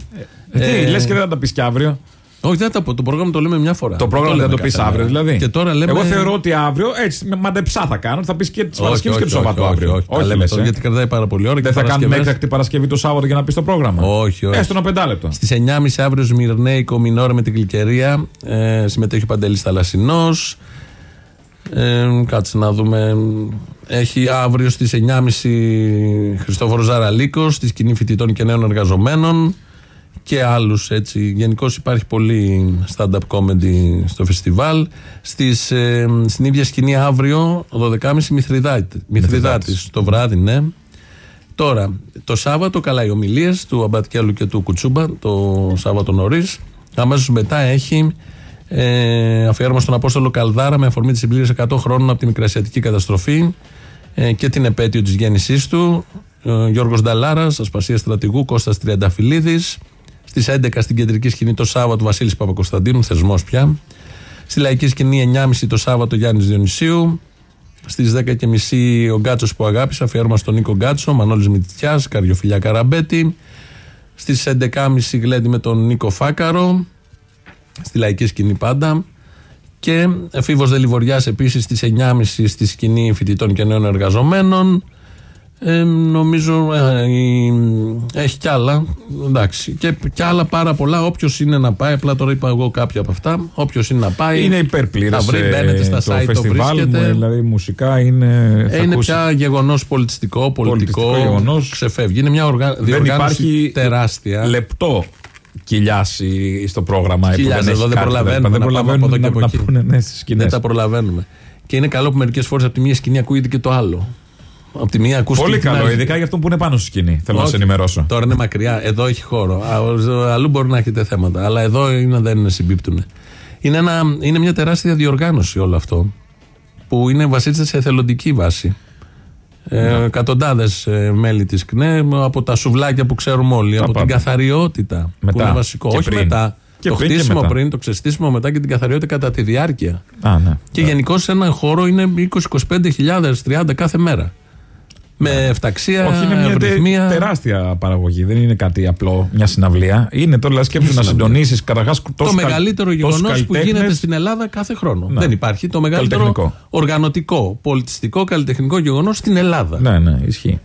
Τι, Ε, λες και δεν θα τα πεις και αύριο. Όχι, δεν θα τα πω. Το πρόγραμμα το λέμε μια φορά. Το πρόγραμμα δεν θα λέμε το πεις κάθε αύριο, μέρα. δηλαδή. Και τώρα λέμε. Εγώ θεωρώ ότι αύριο έτσι με μαντεψά θα κάνω. Θα πεις και τις Όχι, Παρασκευές και όχι, το Σάββατο όχι, αύριο. όχι, όχι, τα λέμε λες, τώρα, ε. γιατί κρατάει πάρα πολύ ώρα. Δεν και θα κάνουμε Παρασκευές- έκτακτη Παρασκευή το Σάββατο για να πεις το πρόγραμμα. Όχι, όχι. Έστω ένα πεντάλεπτο. Στις 9.30 αύριο Σμυρνέικο Μινόρε με την Κλικερία. Ε, συμμετέχει ο Παντελής Θαλασσινός. Ε, κάτσε να δούμε. Έχει αύριο στις 9.30 Χριστόφορος Ζαραλίκος στη σκηνή φοιτητών και νέων εργαζομένων και άλλους έτσι. Γενικώς υπάρχει πολύ stand-up comedy στο φεστιβάλ. Στις, ε, στην ίδια σκηνή αύριο, 12.30 Μηθριδάτη, Μηθριδάτης, το βράδυ, ναι. Τώρα, το Σάββατο, καλά, οι ομιλίες του Αμπατκέλου και του Κουτσούμπα, το Σάββατο νωρίς. Αμέσως μετά έχει ε, αφιέρωμα στον Απόστολο Καλδάρα με αφορμή της συμπλήρωσης 100 χρόνων από τη Μικρασιατική καταστροφή ε, και την επέτειο της γέννησής του. Ε, Γιώργος Νταλάρας, Ασπασία Στρατηγού, Κώστας Τριανταφυλλίδης Στις 11 στην κεντρική σκηνή το Σάββατο Βασίλης Παπακοσταντίνου, θεσμός πια. Στη λαϊκή σκηνή 9.30 το Σάββατο Γιάννης Διονυσίου. Στις 10.30 ο Γκάτσος που αγάπησα, αφιέρωμα στον Νίκο Γκάτσο, Μανώλης Μητιάς, Καριοφιλιά Καραμπέτη. Στις 11.30 γλέντι με τον Νίκο Φάκαρο. Στη λαϊκή σκηνή πάντα. Και Φίβος Δελιβοριάς επίσης στις 9.30 στη σκηνή φοιτητών και νέων εργαζομένων. Ε, νομίζω ε, η- έχει κι άλλα. Εντάξει. Και κι άλλα πάρα πολλά. Όποιος είναι να πάει, απλά τώρα είπα εγώ κάποια από αυτά. Όποιος είναι να πάει. Είναι υπερπλήρες. Θα βρει, μπαίνετε στα το site, το φεστιβάλ μου, βρίσκεται. δηλαδή μουσικά είναι. θα Ε, είναι ακούσει- πια γεγονός πολιτιστικό, πολιτικό. Πολιτιστικό γεγονός. Ξεφεύγει. Είναι μια οργα... Δεν διοργάνωση υπάρχει τεράστια. λεπτό κοιλιάσει στο πρόγραμμα. που Χιλιάδες, έχει εδώ δεν κάτι, προλαβαίνουμε. Δεν να πάμε προλαβαίνουν από εδώ και να, από να εκεί. πούνε ναι στις σκηνές. Δεν τα προλαβαίνουμε. Και είναι καλό που μερικές φορές από τη μία σκηνή ακούγεται και το άλλο. Από τη μία ακούστηκε Πολύ την καλό, άλλη. ειδικά για αυτόν που είναι πάνω στη σκηνή. Θέλω να Όχι. σε ενημερώσω. Τώρα είναι μακριά. Εδώ έχει χώρο. Α, ο- Αλλού μπορεί να έχετε θέματα. Αλλά εδώ είναι, δεν συμπίπτουν. Είναι, ένα, είναι μια τεράστια διοργάνωση όλο αυτό. Που είναι βασίζεται σε εθελοντική βάση. Ε, Εκατοντάδες μέλη της ΚΝΕ από τα σουβλάκια που ξέρουμε όλοι. από την πάντα. καθαριότητα. Που Μετά. είναι βασικό. Και Όχι πριν. μετά. Και το πριν και χτίσιμο μετά. πριν, το ξεστήσιμο μετά και την καθαριότητα κατά τη διάρκεια. Α, ναι. Και γενικώς σε έναν χώρο είναι 20-25 χιλιάδες, 30 κάθε μέρα. Με εφταξία, Ναι. Όχι, είναι μια τε- ευρυθμία. τεράστια παραγωγή. Δεν είναι κάτι απλό, μια συναυλία. Είναι τώρα, δηλαδή, σκέψου να συντονίσεις καταρχάς το μεγαλύτερο γεγονός που γίνεται στην Ελλάδα κάθε χρόνο. Ναι. Δεν υπάρχει. Το μεγαλύτερο Καλλιτεχνικό. οργανωτικό, πολιτιστικό, καλλιτεχνικό γεγονός στην Ελλάδα. Ναι, ναι, ισχύει.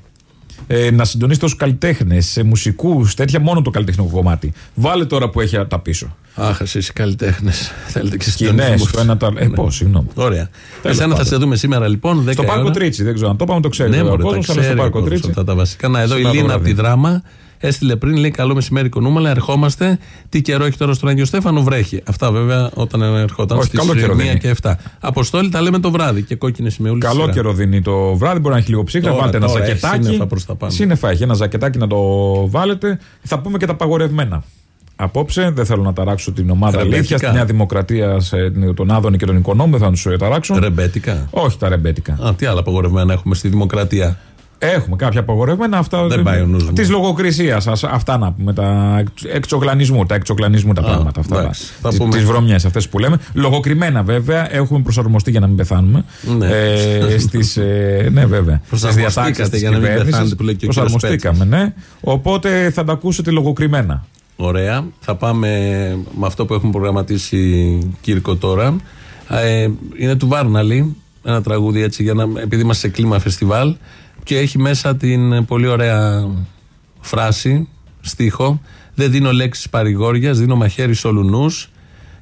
Ε, να συντονίσει τόσου καλλιτέχνες, μουσικούς, τέτοια μόνο το καλλιτεχνικό κομμάτι. Βάλε τώρα που έχει τα πίσω. Αχ, εσεί οι καλλιτέχνες. Θέλετε και Σκηνές, συντονισμούς. το ένα το άλλο. Ε, Ναι. πώς, συγγνώμη. Ωραία. Τέλος Εσένα θα πάντων. σε δούμε σήμερα λοιπόν. 10 Στο η Πάρκο ώρα. Τρίτσι, δεν ξέρω αν το είπαμε, το ξέρει. Ναι, ο μωρέ, τα κόσμος, αλλά στο ξέρει ο Πάρκο κόσμος Τρίτσι. αυτά τα βασικά. Να, εδώ η Σήμερα το Λίνα από τη βράδυ. Δράμα Έστειλε πριν, λέει: Καλό μεσημέρι, Κονούμαλα. Ερχόμαστε. Τι καιρό έχει τώρα στον Άγιο Στέφανο, βρέχει. Αυτά βέβαια όταν ερχόταν Όχι, στις καλό καιρό 1 δίνει. και 7. Αποστόλη τα λέμε το βράδυ και κόκκινες σημεούλε. Καλό καιρό δίνει το βράδυ, μπορεί να έχει λίγο ψύχρα. Τώρα, Βάλτε ένα τώρα έχει ζακετάκι. σύννεφα προς τα πάνω. Σύννεφα έχει ένα ζακετάκι να το βάλετε. Θα πούμε και τα παγορευμένα. Απόψε, δεν θέλω να ταράξω την ομάδα Ρεμπέτικα. αλήθεια στη Νέα Δημοκρατία, σε, τον Άδωνη και τον Οικονόμου, δεν θα τους ταράξω. Ρεμπέτικα. Όχι τα ρεμπέτικα. Α, τι άλλα απαγορευμένα έχουμε στη Δημοκρατία. Έχουμε κάποια απαγορευμένα. Αυτά Δεν πάει ο νους μου. Της λογοκρισίας. Αυτά να πούμε. Τα εξ- εξοκλανισμού. Τα εξοκλανισμού τα πράγματα. Αυτά. εντάξει. Θα Τι πούμε. βρωμιές αυτές που λέμε. Λογοκριμένα βέβαια. Έχουμε προσαρμοστεί για να μην πεθάνουμε. Ναι. Ε, στις, ε, ναι, βέβαια. Στις Προσαρμοστήκατε διατάξεις της για να μην κυβέρνησης. πεθάνετε που λέει και ο κύριος Προσαρμοστήκαμε, ναι. Οπότε θα τα ακούσετε λογοκριμένα. Ωραία. Θα πάμε με αυτό που έχουμε προγραμματίσει Κύρκο τώρα. Ε, είναι του Βάρναλη. Ένα τραγούδι έτσι, για να, επειδή είμαστε σε κλίμα φεστιβάλ. Και έχει μέσα την πολύ ωραία φράση, στίχο. Δεν δίνω λέξεις παρηγόριας, δίνω μαχαίρι σ' όλους νους.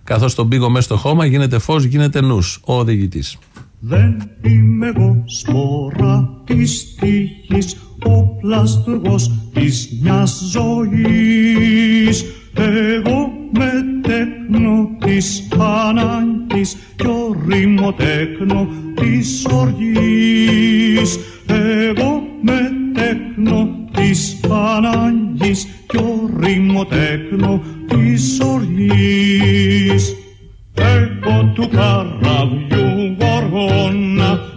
Καθώς τον πήγω μέσα στο χώμα γίνεται φως, γίνεται νους. Ο οδηγητής. Δεν είμαι εγώ σπορά της τύχης, ο πλαστουργός της μιας ζωής. Εγώ με τέκνο της ανάγκης κι ο ρημοτέκνο της οργής. Εγώ με τέκνο της ανάγκης κι ο ρημοτέκνο της οργής. Εγώ του καραβιού γοργόνα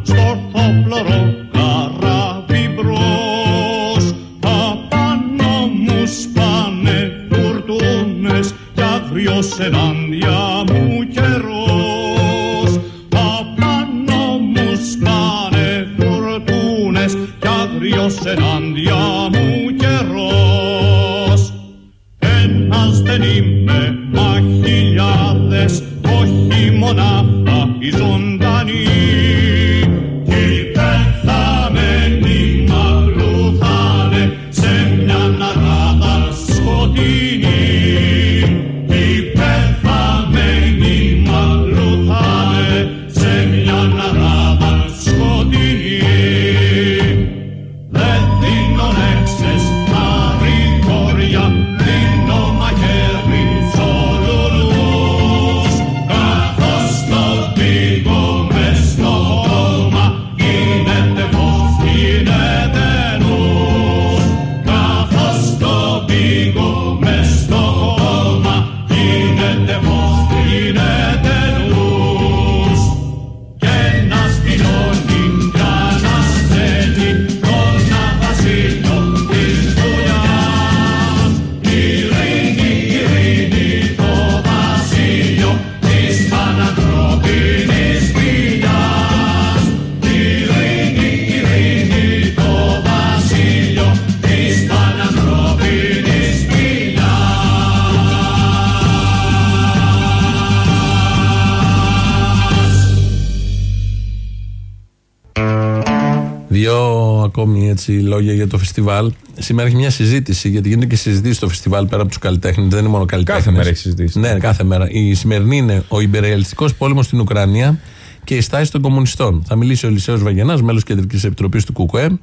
ακόμη έτσι λόγια για το φεστιβάλ. Σήμερα έχει μια συζήτηση, γιατί γίνονται και συζητήσεις στο φεστιβάλ πέρα από τους καλλιτέχνες. Δεν είναι μόνο καλλιτέχνες. Κάθε μέρα έχει συζητήσεις. Ναι, κάθε μέρα. Η σημερινή είναι ο υπερεαλιστικό πόλεμος στην Ουκρανία και η στάση των κομμουνιστών. Θα μιλήσει ο Λυσέο Βαγενάς, μέλος κεντρικής επιτροπής του ΚΚΕ,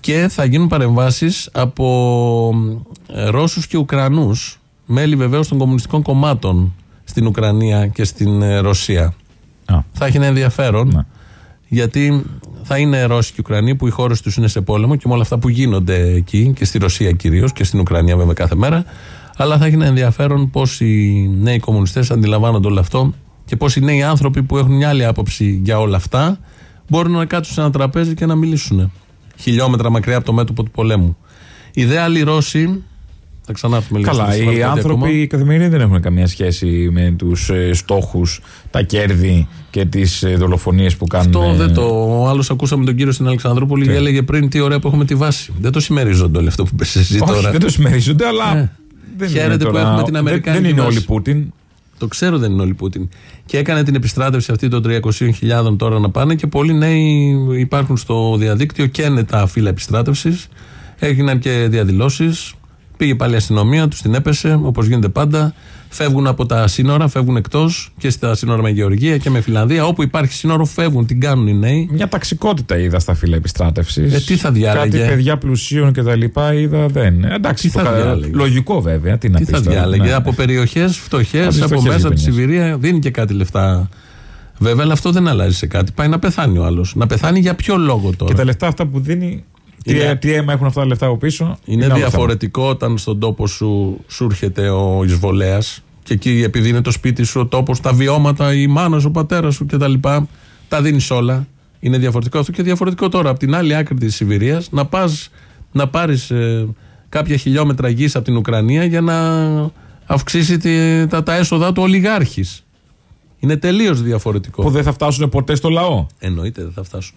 και θα γίνουν παρεμβάσεις από ε, Ρώσους και Ουκρανούς, μέλη βεβαίως των κομμουνιστικών κομμάτων στην Ουκρανία και στην ε, Ρωσία. Θα έχει ένα ενδιαφέρον. Γιατί θα είναι Ρώσοι και Ουκρανοί που οι χώρες τους είναι σε πόλεμο και με όλα αυτά που γίνονται εκεί και στη Ρωσία κυρίως και στην Ουκρανία βέβαια κάθε μέρα. Αλλά θα έχει ένα ενδιαφέρον πώς οι νέοι κομμουνιστές αντιλαμβάνονται όλο αυτό και πώς οι νέοι άνθρωποι που έχουν μια άλλη άποψη για όλα αυτά μπορούν να κάτσουν σε ένα τραπέζι και να μιλήσουν. Χιλιόμετρα μακριά από το μέτωπο του πολέμου. Οι δε άλλοι Ρώσοι. Θα ξανάρθουμε λίγο Καλά, στο φεστιβάλ οι κάτι άνθρωποι ακόμα. οι καθημερινοί δεν έχουν καμία σχέση με τους ε, στόχους, τα κέρδη και τις ε, δολοφονίες που κάνουν. Αυτό ε, δεν το. Ο άλλος ακούσαμε τον κύριο στην Αλεξανδρούπολη και έλεγε πριν τι ωραία που έχουμε τη βάση. Δεν το συμμερίζονται όλο αυτό που πες εσύ Όχι, τώρα. δεν το συμμερίζονται, αλλά. Ναι. δεν Χαίρεται είναι που τώρα- έχουμε την δεν- Αμερικάνικη Δεν είναι βάση. όλοι Πούτιν. Το ξέρω δεν είναι όλοι Πούτιν. Και έκανε την επιστράτευση αυτή των 300.000 τώρα να πάνε και πολλοί νέοι υπάρχουν στο διαδίκτυο και είναι τα φύλλα επιστράτευσης. Έγιναν και διαδηλώσεις. Πήγε πάλι η αστυνομία, τους την έπεσε όπως γίνεται πάντα. Φεύγουν από τα σύνορα, φεύγουν εκτός και στα σύνορα με Γεωργία και με Φιλανδία. Όπου υπάρχει σύνορο, φεύγουν. Την κάνουν οι νέοι. Μια ταξικότητα είδα στα φύλλα επιστράτευσης. Ε, τι θα διάλεγε; Κάτι παιδιά πλουσίων και τα λοιπά είδα δεν. Ε, Εντάξει, Τι το θα κα- διάλεγε; λογικό βέβαια. Τι να Τι πεις θα τώρα, διάλεγε; ναι. Από περιοχές φτωχές, Από τις από φτωχές μέσα από της γειτονιές. Σιβηρία, δίνει και κάτι λεφτά. Βέβαια, αλλά αυτό δεν αλλάζει σε κάτι. Πάει να πεθάνει ο άλλος. Να πεθάνει για ποιο λόγο τώρα; Και τα λεφτά αυτά που δίνει. Τι, Είναι- τι αίμα έχουν αυτά τα λεφτά από πίσω. Είναι άλλο διαφορετικό όταν στον τόπο σου σου έρχεται ο εισβολέας και εκεί επειδή είναι το σπίτι σου, ο τόπος, τα βιώματα, η μάνα σου, ο πατέρας σου κτλ. Τα δίνεις όλα. Είναι διαφορετικό αυτό και διαφορετικό τώρα από την άλλη άκρη της Σιβηρίας να πας να πάρεις κάποια χιλιόμετρα γης από την Ουκρανία για να αυξήσει τη- τα, τα έσοδα του ολιγάρχης. Είναι τελείως διαφορετικό. Που δεν θα φτάσουν ποτέ στο λαό. Εννοείται δεν θα φτάσουν.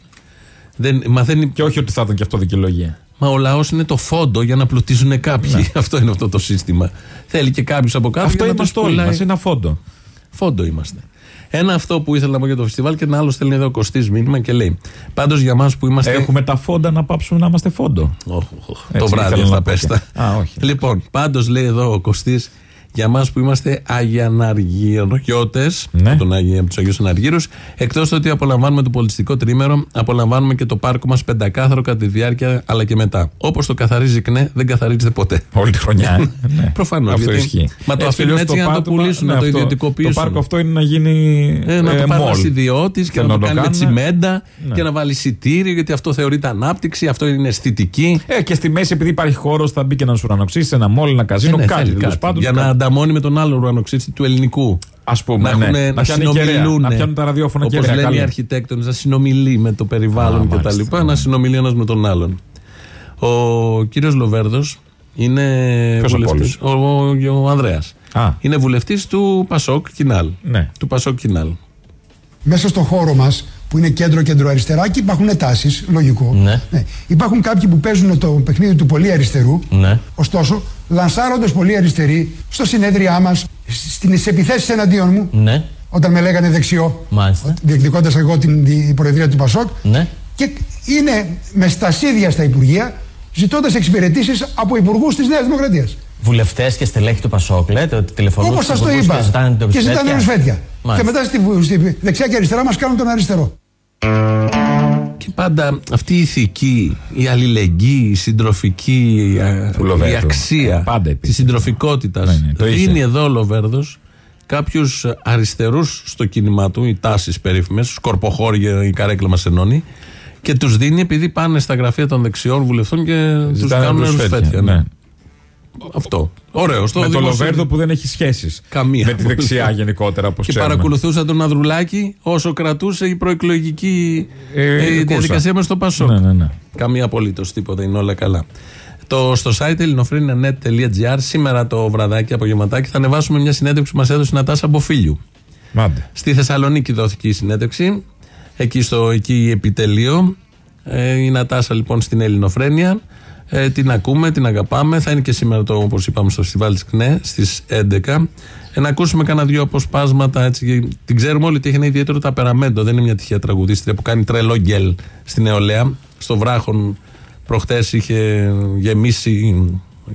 Δεν, μαθαίνει... Και όχι ότι θα ήταν και αυτό δικαιολογία. Μα ο λαός είναι το φόντο για να πλουτίζουν κάποιοι. Αυτό είναι αυτό το σύστημα. Θέλει και κάποιος από κάτω. Αυτό για να είμαστε τους όλοι πουλάει. μας. Ένα φόντο. Φόντο είμαστε. Ένα αυτό που ήθελα να πω για το φεστιβάλ και ένα άλλο στέλνει εδώ ο Κωστής μήνυμα και λέει. Πάντως για εμά που είμαστε. Έχουμε τα φόντα να πάψουμε να είμαστε φόντο. το Έτσι βράδυ ήθελα αυτά να πω πέστα. και- Α, όχι. Λοιπόν, πάντως λέει εδώ ο Κωστής, για εμά που είμαστε Αγιαναργιώτε, Ναι. από, τον Άγιο- από τους Αγίους Αναργύρους, εκτός το ότι απολαμβάνουμε το πολιτιστικό τρίμερο, απολαμβάνουμε και το πάρκο μας πεντακάθαρο κατά τη διάρκεια αλλά και μετά. Όπως το καθαρίζει ΚΝΕ, δεν καθαρίζεται ποτέ. Όλη τη χρονιά. ε. ναι. Προφανώς. Αυτό ισχύει. Μα το Έτσι αφήνουν κι αλλιώς έτσι για να το πάτωμα- πουλήσουν, ναι, να το αυτό. ιδιωτικοποιήσουν. Το πάρκο αυτό είναι να γίνει. Ε, να ε, το πάρει mall. ένα ιδιώτης και Θέλω να το το κάνει με κάνουν. τσιμέντα Ναι. και να βάλει εισιτήριο γιατί αυτό θεωρείται ανάπτυξη, αυτό είναι αισθητική. Ε, και στη μέση, επειδή υπάρχει χώρος, θα μπει και ένας ουρανοξύστης, ένα μόλ, ένα καζίνο, Ε, ναι, κάτι θέλει τέλος κάτι. πάντων. Για να ανταμώνει με τον άλλο ουρανοξύστη του ελληνικού. Α πούμε, να, ναι. έχουνε- Να να πιάνει κεραία, συνομιλούν. να πιάνουν τα ραδιόφωνα Όπως κεραία, λένε οι καλή. αρχιτέκτονες, να συνομιλεί με το περιβάλλον Α, κτλ. μάλιστα, ναι. Να συνομιλεί ένας με τον άλλον. Ο κύριος Λοβέρδος είναι Ποιος από βουλευτής- Ο, ο, ο Ανδρέας. Α. Είναι βουλευτής του Πασόκ Κινάλ. Ναι. Του Πασόκ Κινάλ. Μέσα στο χώρο μας, που είναι κέντρο-κέντρο-αριστερά, και υπάρχουν τάσεις, λογικό. Ναι. Υπάρχουν κάποιοι που παίζουν το παιχνίδι του πολύ αριστερού. Ναι. Ωστόσο, λανσάροντα πολύ αριστεροί στο συνέδριά μας, στις επιθέσεις εναντίον μου, Ναι. όταν με λέγανε δεξιό, Μάλιστα. διεκδικώντας εγώ την, την προεδρία του Πασόκ, Ναι. και είναι με στασίδια στα Υπουργεία, ζητώντας εξυπηρετήσεις από υπουργούς της Νέας Δημοκρατίας. Βουλευτές και στελέχη του Πασόκ, λέτε ότι τηλεφωνούν Όπως στους σας το υπουργούς είπα. Και ζητάνε Και ζητάνε ρουσφέτια. Και Μάλιστα. μετά στη, στη δεξιά και αριστερά μας κάνουν τον αριστερό. Και πάντα αυτή η ηθική, η αλληλεγγύη, η συντροφική, α, Του Λοβέρδου. η αξία Ε, πάντα υπήρχε. τη συντροφικότητας. Ναι, ναι, το είχε. δίνει εδώ ο Λοβέρδος κάποιους αριστερούς στο κίνημά του, οι τάσεις περίφημες, σκορποχώρια, η καρέκλα μα ενώνει, και τους δίνει επειδή πάνε στα γραφεία των δεξιών βουλευτών και τους Ζητάνε κάνουν ρουσφέτια, ρουσφέτια. ναι. Ναι. Αυτό. Ωραίος. Στο με το δημόσιο- Λοβέρδο που δεν έχει σχέσεις. Καμία. Με τη δεξιά γενικότερα, όπως Και ξέρουμε. παρακολουθούσα τον Ανδρουλάκη όσο κρατούσε η προεκλογική Ε, ε, κούρσα. διαδικασία με στο Πασόκ. Ναι, ναι, ναι. Καμία απολύτως τίποτα, είναι όλα καλά. Το, στο site ελληνοφρένια.net.gr σήμερα το βραδάκι, απογευματάκι, θα ανεβάσουμε μια συνέντευξη που μας έδωσε η Νατάσα Μποφίλιου. Μάντε. Στη Θεσσαλονίκη δόθηκε η συνέντευξη. Εκεί στο εκεί επιτελείο. Ε, η Νατάσα λοιπόν στην Ελληνοφρένια. Ε, την ακούμε, την αγαπάμε. Θα είναι και σήμερα το, όπως είπαμε, στο φεστιβάλ της ΚΝΕ στις 11. Ε, να ακούσουμε κανένα δύο αποσπάσματα. Έτσι, και την ξέρουμε όλοι ότι έχει ένα ιδιαίτερο ταπεραμέντο. Δεν είναι μια τυχαία τραγουδίστρια που κάνει τρελό γκέλ στην νεολαία. Στο βράχον προχτές είχε γεμίσει.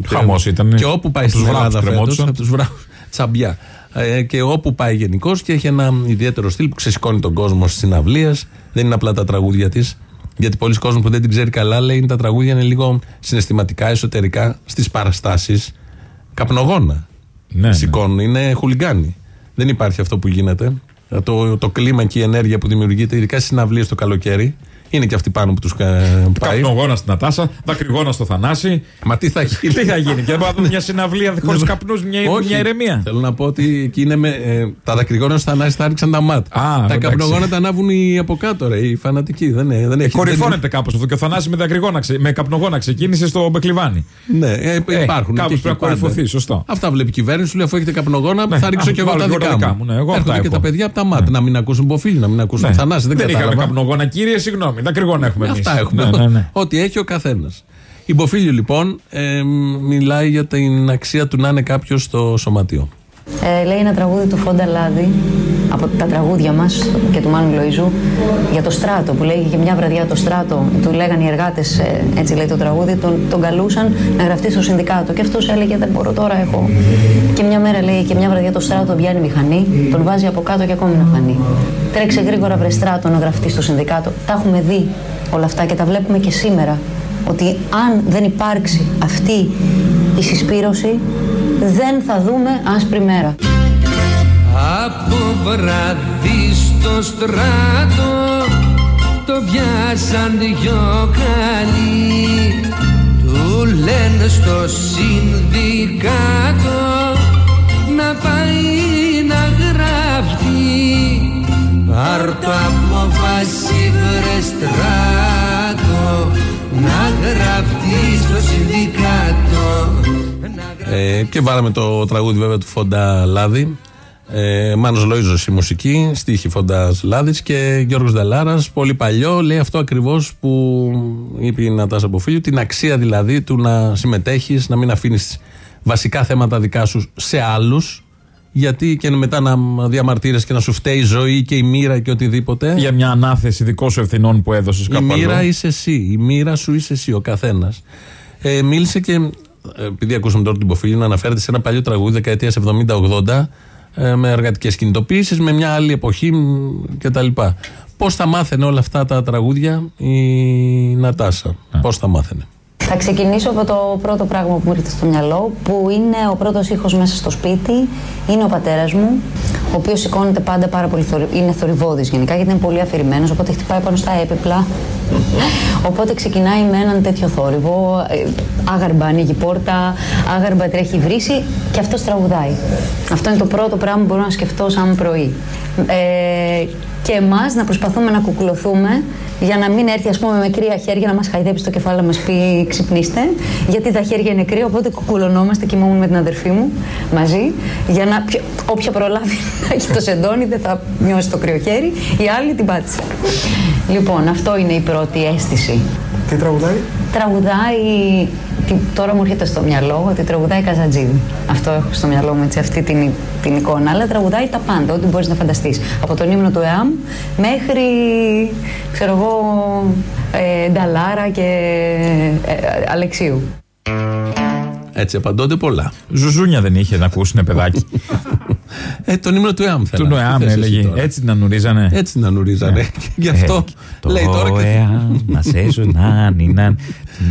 Χαμός ήταν. Και όπου πάει Από τους στην βράχους Ελλάδα φέτος, κρεμόντουσαν. από τους βράχους τσαμπιά. Ε, και όπου πάει γενικώς και έχει ένα ιδιαίτερο στυλ που ξεσηκώνει τον κόσμο στις συναυλίες. Δεν είναι απλά τα τραγούδια της. Γιατί πολλοί κόσμοι που δεν την ξέρει καλά λέει τα τραγούδια είναι λίγο συναισθηματικά, εσωτερικά στις παραστάσεις. Καπνογόνα. Ναι, Σηκώνουν, είναι χουλιγκάνοι. Δεν υπάρχει αυτό που γίνεται. Το, το κλίμα και η ενέργεια που δημιουργείται, ειδικά στις συναυλίες το καλοκαίρι, είναι και αυτοί πάνω που τους πάει. Καπνογόνα στην Νατάσα, δακρυγόνα στο Θανάση. Μα τι θα γίνει; Τι θα γίνει, και να δούμε μια συναυλία χωρίς καπνούς, μια, Όχι. μια ηρεμία; Θέλω να πω ότι εκεί είναι με, ε, τα δακρυγόνα στα ανάση τα ρίξαν τα μάτ. τα εντάξει. καπνογόνα τα ανάβουν οι από κάτω, ρε, οι φανατικοί. Δεν, είναι- δεν έχει. Κορυφώνεται κάπως αυτό. Και ο Θανάση με, δακρυγόνα, ξε- με καπνογόνα ξεκίνησε στο Μπεκλιβάνι. δεν- Ναι, ε, Ε, υπάρχουν. κάπως και εκεί πρέπει να πάντα. κορυφωθεί, σωστό. Αυτά βλέπει η κυβέρνηση, σου λέει αφού έχετε καπνογόνα, Ναι, θα ρίξω α, και εγώ βάλω τα και εγώ δικά, τα δικά μου. μου, ναι, εγώ αυτά Έρχονται και έχω. τα παιδιά από τα μάτ. Να μην ακούσουν μποφίλι, να μην ακούσουν Ναι. θανάση. Δεν, δεν είχαμε κατάλαβα. καπνογόνα, κύριε, συγγνώμη. Δακρυγόνα έχουμε εμείς. Αυτά έχουμε. Ό,τι έχει ο καθένας. Η Μποφίλιο λοιπόν ε, μιλάει για την αξία του να είναι κάποιος στο σωματείο. Ε, λέει ένα τραγούδι του Φόντα Λάδη από τα τραγούδια μας και του Μάνου Λοϊζού για το στράτο που λέει και μια βραδιά το στράτο του λέγανε οι εργάτες ε, έτσι λέει το τραγούδι τον, τον καλούσαν να γραφτεί στο συνδικάτο. Και αυτός έλεγε δεν μπορώ τώρα έχω και μια μέρα λέει και μια βραδιά το στράτο πιάνει μηχανή τον βάζει από κάτω και ακόμη να φανεί. Τρέξε γρήγορα βρε στράτο να γραφτεί στο συνδικάτο τα έχουμε δει όλα αυτά και τα βλέπουμε και σήμερα ότι αν δεν υπάρξει αυτή η συσπήρωση δεν θα δούμε άσπρη μέρα. Από βράδυ στο στράτο το πιάσαν δυο καλοί. Του λένε στο συνδικάτο να πάει να γράφει πάρ' το απόφαση βρε στράτο να γραφτεί στο συνδικάτο Ε, και βάλαμε το τραγούδι βέβαια του Φόντα Λάδη. Ε, Μάνος Λόιζος η μουσική, στίχη Φόντας Λάδης και Γιώργος Δελάρας, πολύ παλιό, λέει αυτό ακριβώς που είπε η Νατάσα Αποφίλιου, την αξία δηλαδή του να συμμετέχεις, να μην αφήνεις βασικά θέματα δικά σου σε άλλους, γιατί και μετά να διαμαρτύρες και να σου φταίει η ζωή και η μοίρα και οτιδήποτε. Για μια ανάθεση δικών σου ευθυνών που έδωσες Η κάπου μοίρα αλλού. είσαι εσύ. Η μοίρα σου είσαι εσύ, ο καθένας. Ε, μίλησε και, ε, επειδή ακούσαμε τώρα την Ποφίλη, να αναφέρεται σε ένα παλιό τραγούδι δεκαετίας 70-80 ε, με εργατικές κινητοποίησει, με μια άλλη εποχή μ, κτλ. Πώς θα μάθαινε όλα αυτά τα τραγούδια η Νατάσα, Πώς θα μάθαινε; Θα ξεκινήσω από το πρώτο πράγμα που μου έρχεται στο μυαλό, που είναι ο πρώτος ήχος μέσα στο σπίτι. Είναι ο πατέρας μου, ο οποίος σηκώνεται πάντα πάρα πολύ θορυ... είναι θορυβόδης γενικά, γιατί είναι πολύ αφηρημένος, οπότε χτυπάει πάνω στα έπιπλα. οπότε ξεκινάει με έναν τέτοιο θόρυβο. ε, Άγαρμπα ανοίγει πόρτα, άγαρμπα τρέχει βρύση και αυτός τραγουδάει. Αυτό είναι το πρώτο πράγμα που μπορώ να σκεφτώ σαν πρωί. Ε, και εμάς να προσπαθούμε να κουκουλωθούμε για να μην έρθει ας πούμε με κρύα χέρια να μας χαϊδέψει το κεφάλι να μας πει ξυπνήστε γιατί τα χέρια είναι κρύα οπότε κουκουλωνόμαστε και ήμουν με την αδερφή μου μαζί για να ποιο- όποια προλάβει να έχει το σεντόνι δεν θα νιώσει το κρύο χέρι η άλλη την πάτησε. Λοιπόν αυτό είναι η πρώτη αίσθηση. Τι τραγουδάει; τραγουδάει τι- τώρα μου έρχεται στο μυαλό ότι τραγουδάει Καζατζίδη. Αυτό έχω στο μυαλό μου, έτσι, αυτή την, την εικόνα. Αλλά τραγουδάει τα πάντα, ό,τι μπορείς να φανταστείς. Από τον ύμνο του ΕΑΜ μέχρι, ξέρω εγώ, ε, Νταλάρα και ε, ε, Αλεξίου. Έτσι απαντώνται πολλά. Ζουζούνια δεν είχε να ακούσουν παιδάκι. Ε, τον ύμνο του ΕΑΜ Του θέλω. Νοεάμ Τι θες εσύ έλεγε. τώρα; Έτσι την ανουρίζανε. Έτσι την ανουρίζανε. Γι' αυτό Το λέει τώρα και- ΕΑΜ μα έσω να νιναν,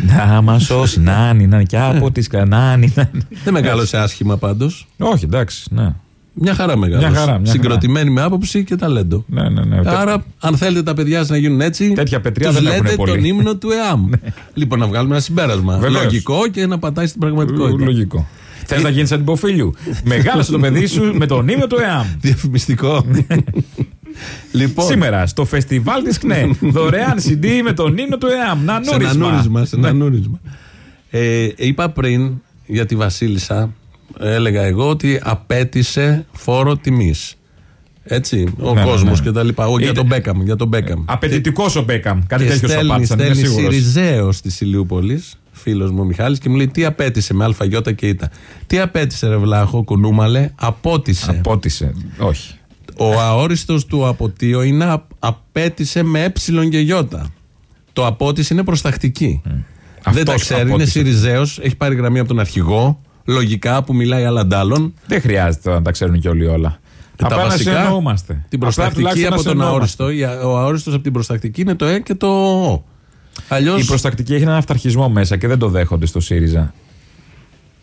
να μα σώσει να νιναν και από τις κανάνιναν. Δεν μεγάλωσε άσχημα πάντως. Όχι, εντάξει, ναι. Μια χαρά μεγάλωσε. Μια χαρά, μια Συγκροτημένη με άποψη και ταλέντο. Ναι, ναι, ναι. Άρα, αν θέλετε τα παιδιά σας να γίνουν έτσι, Τέτοια πετριά τους δεν έχουν λέτε πολύ. Ναι. τον ύμνο του ΕΑΜ. λοιπόν, να βγάλουμε ένα συμπέρασμα. Βεβαίως. Λογικό και να πατάει στην πραγματικότητα. Λογικό. Θες να γίνεις αντιποφίλιου. Μεγάλωσε το παιδί σου με τον ύμνο του ΕΑΜ. Διαφημιστικό. λοιπόν, Σήμερα στο φεστιβάλ της ΚΝΕ. Δωρεάν CD με τον ύμνο του ΕΑΜ. Να σε ένα νούρισμα. Σε ένα νούρισμα. Ε, είπα πριν για τη Βασίλισσα, έλεγα εγώ ότι απέτησε φόρο τιμής. Έτσι, ο Ναι, ναι, κόσμος ναι. και τα λοιπά. Εγώ για Είτε- τον Μπέκαμ. Για τον Μπέκαμ. Απαιτητικός ο Μπέκαμ. Κάτι και τέτοιο σου στέλνει, απάντησαν. Είμαι στέλνει σίγουρος. Σιριζέο τη Ηλιούπολη, φίλος μου ο Μιχάλης, και μου λέει τι απέτησε με αλφαγιώτα και ήττα. Τι απέτησε, ρε Βλάχο, κουνούμαλε, απότησε. Απότησε. Όχι. Ο αόριστος του αποτείο είναι α- απέτησε με ε και γιώτα. Το απότισε είναι προστακτική. Δεν Αυτός τα ξέρει, είναι απότισε. Συριζαίος, έχει πάρει γραμμή από τον αρχηγό, λογικά που μιλάει αλλ' αντ' άλλων. Δεν χρειάζεται να τα ξέρουν και όλοι όλα. Ε, τα Απλά να βασικά, συνεννοούμαστε. Την Απλά προστακτική τουλάχιστον από να τον συνεννοούμαστε. αόριστο. Η- Ο αόριστος από την προστακτική είναι το ε και το ο. Αλλιώς. Η προστακτική έχει έναν αυταρχισμό μέσα και δεν το δέχονται στο ΣΥΡΙΖΑ.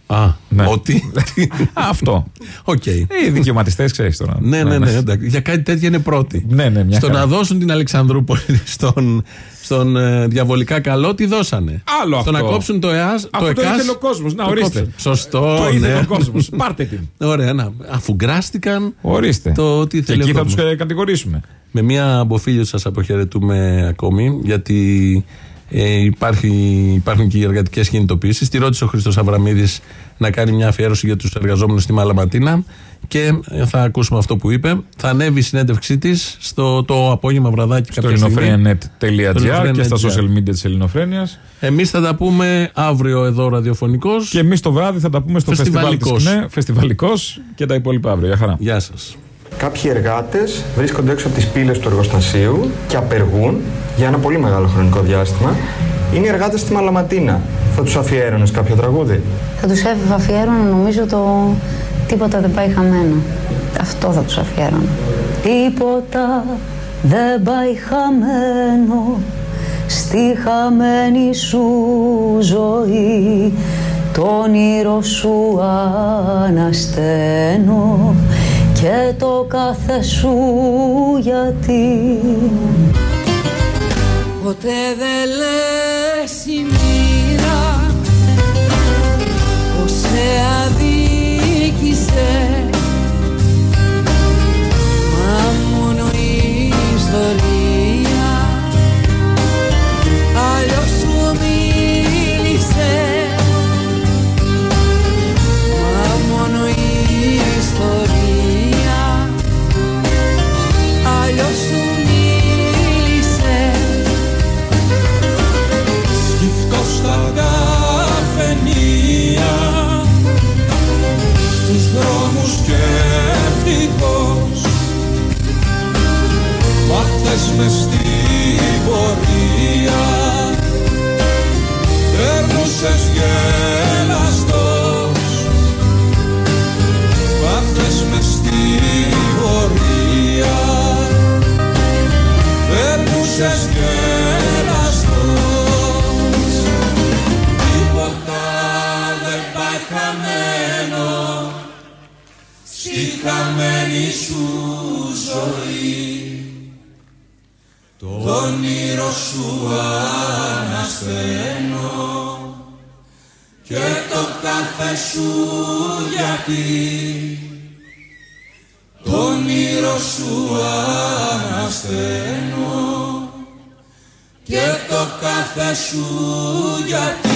Α, Ναι. ότι; Αυτό. Οκ. Ε, Οι δικαιωματιστές ξέρεις τώρα. Ναι, ναι, ναι. εντάξει. Για κάτι τέτοιο είναι πρώτοι. Ναι, ναι, μια Στο χαρά. να δώσουν την Αλεξανδρούπολη στον, στον ε, διαβολικά καλό, τι δώσανε; Άλλο Στο αυτό. να κόψουν το ΕΑΣ. το Αυτό το ΕΚΑΣ, ήθελε ο κόσμος. Να το ορίστε. κόψουν. Σωστό. Το ήθελε ναι. ο κόσμος. Πάρτε την. Ωραία, να. Αφού γκράστηκαν. Ορίστε. Το τι Και ήθελε εκεί ο θα τους κόσμος. κατηγορήσουμε. Με μία αποφύλιο σας αποχαιρετούμε ακόμη γιατί Ε, υπάρχει, υπάρχουν και οι εργατικές κινητοποιήσεις. Τη ρώτησε ο Χρήστος Αβραμίδης να κάνει μια αφιέρωση για τους εργαζόμενους στη Μαλαματίνα και θα ακούσουμε αυτό που είπε. Θα ανέβει η συνέντευξή της στο το απόγευμα βραδάκι Στο κάποια στιγμή. ελληνοφρένια.net και στα ελληνοφρένια.net. social media της Ελληνοφρένειας. Εμείς θα τα πούμε αύριο εδώ ραδιοφωνικώ. Και εμείς το βράδυ θα τα πούμε στο φεστιβάλ της Φεστιβαλικός. ΚΝΕ, φεστιβαλικός και τα υπόλοιπα αύριο. Για χαρά. Γεια σας. Κάποιοι εργάτες βρίσκονται έξω από τις πύλες του εργοστασίου και απεργούν για ένα πολύ μεγάλο χρονικό διάστημα. Είναι οι εργάτες στη Μαλαματίνα. Θα τους αφιέρωνες κάποιο τραγούδι; Θα τους έφευα αφιέρωνα νομίζω το «Τίποτα δεν πάει χαμένο». Αυτό θα τους αφιέρωνα. Τίποτα δεν πάει χαμένο στη χαμένη σου ζωή το όνειρο σου ανασταίνω και το κάθε σου γιατί. Ποτέ δεν λες Μάθες μες στη πορεία. Περνούσες γελαστός σου γιατί Το όνειρο σου ανασταίνω και το κάθε σου γιατί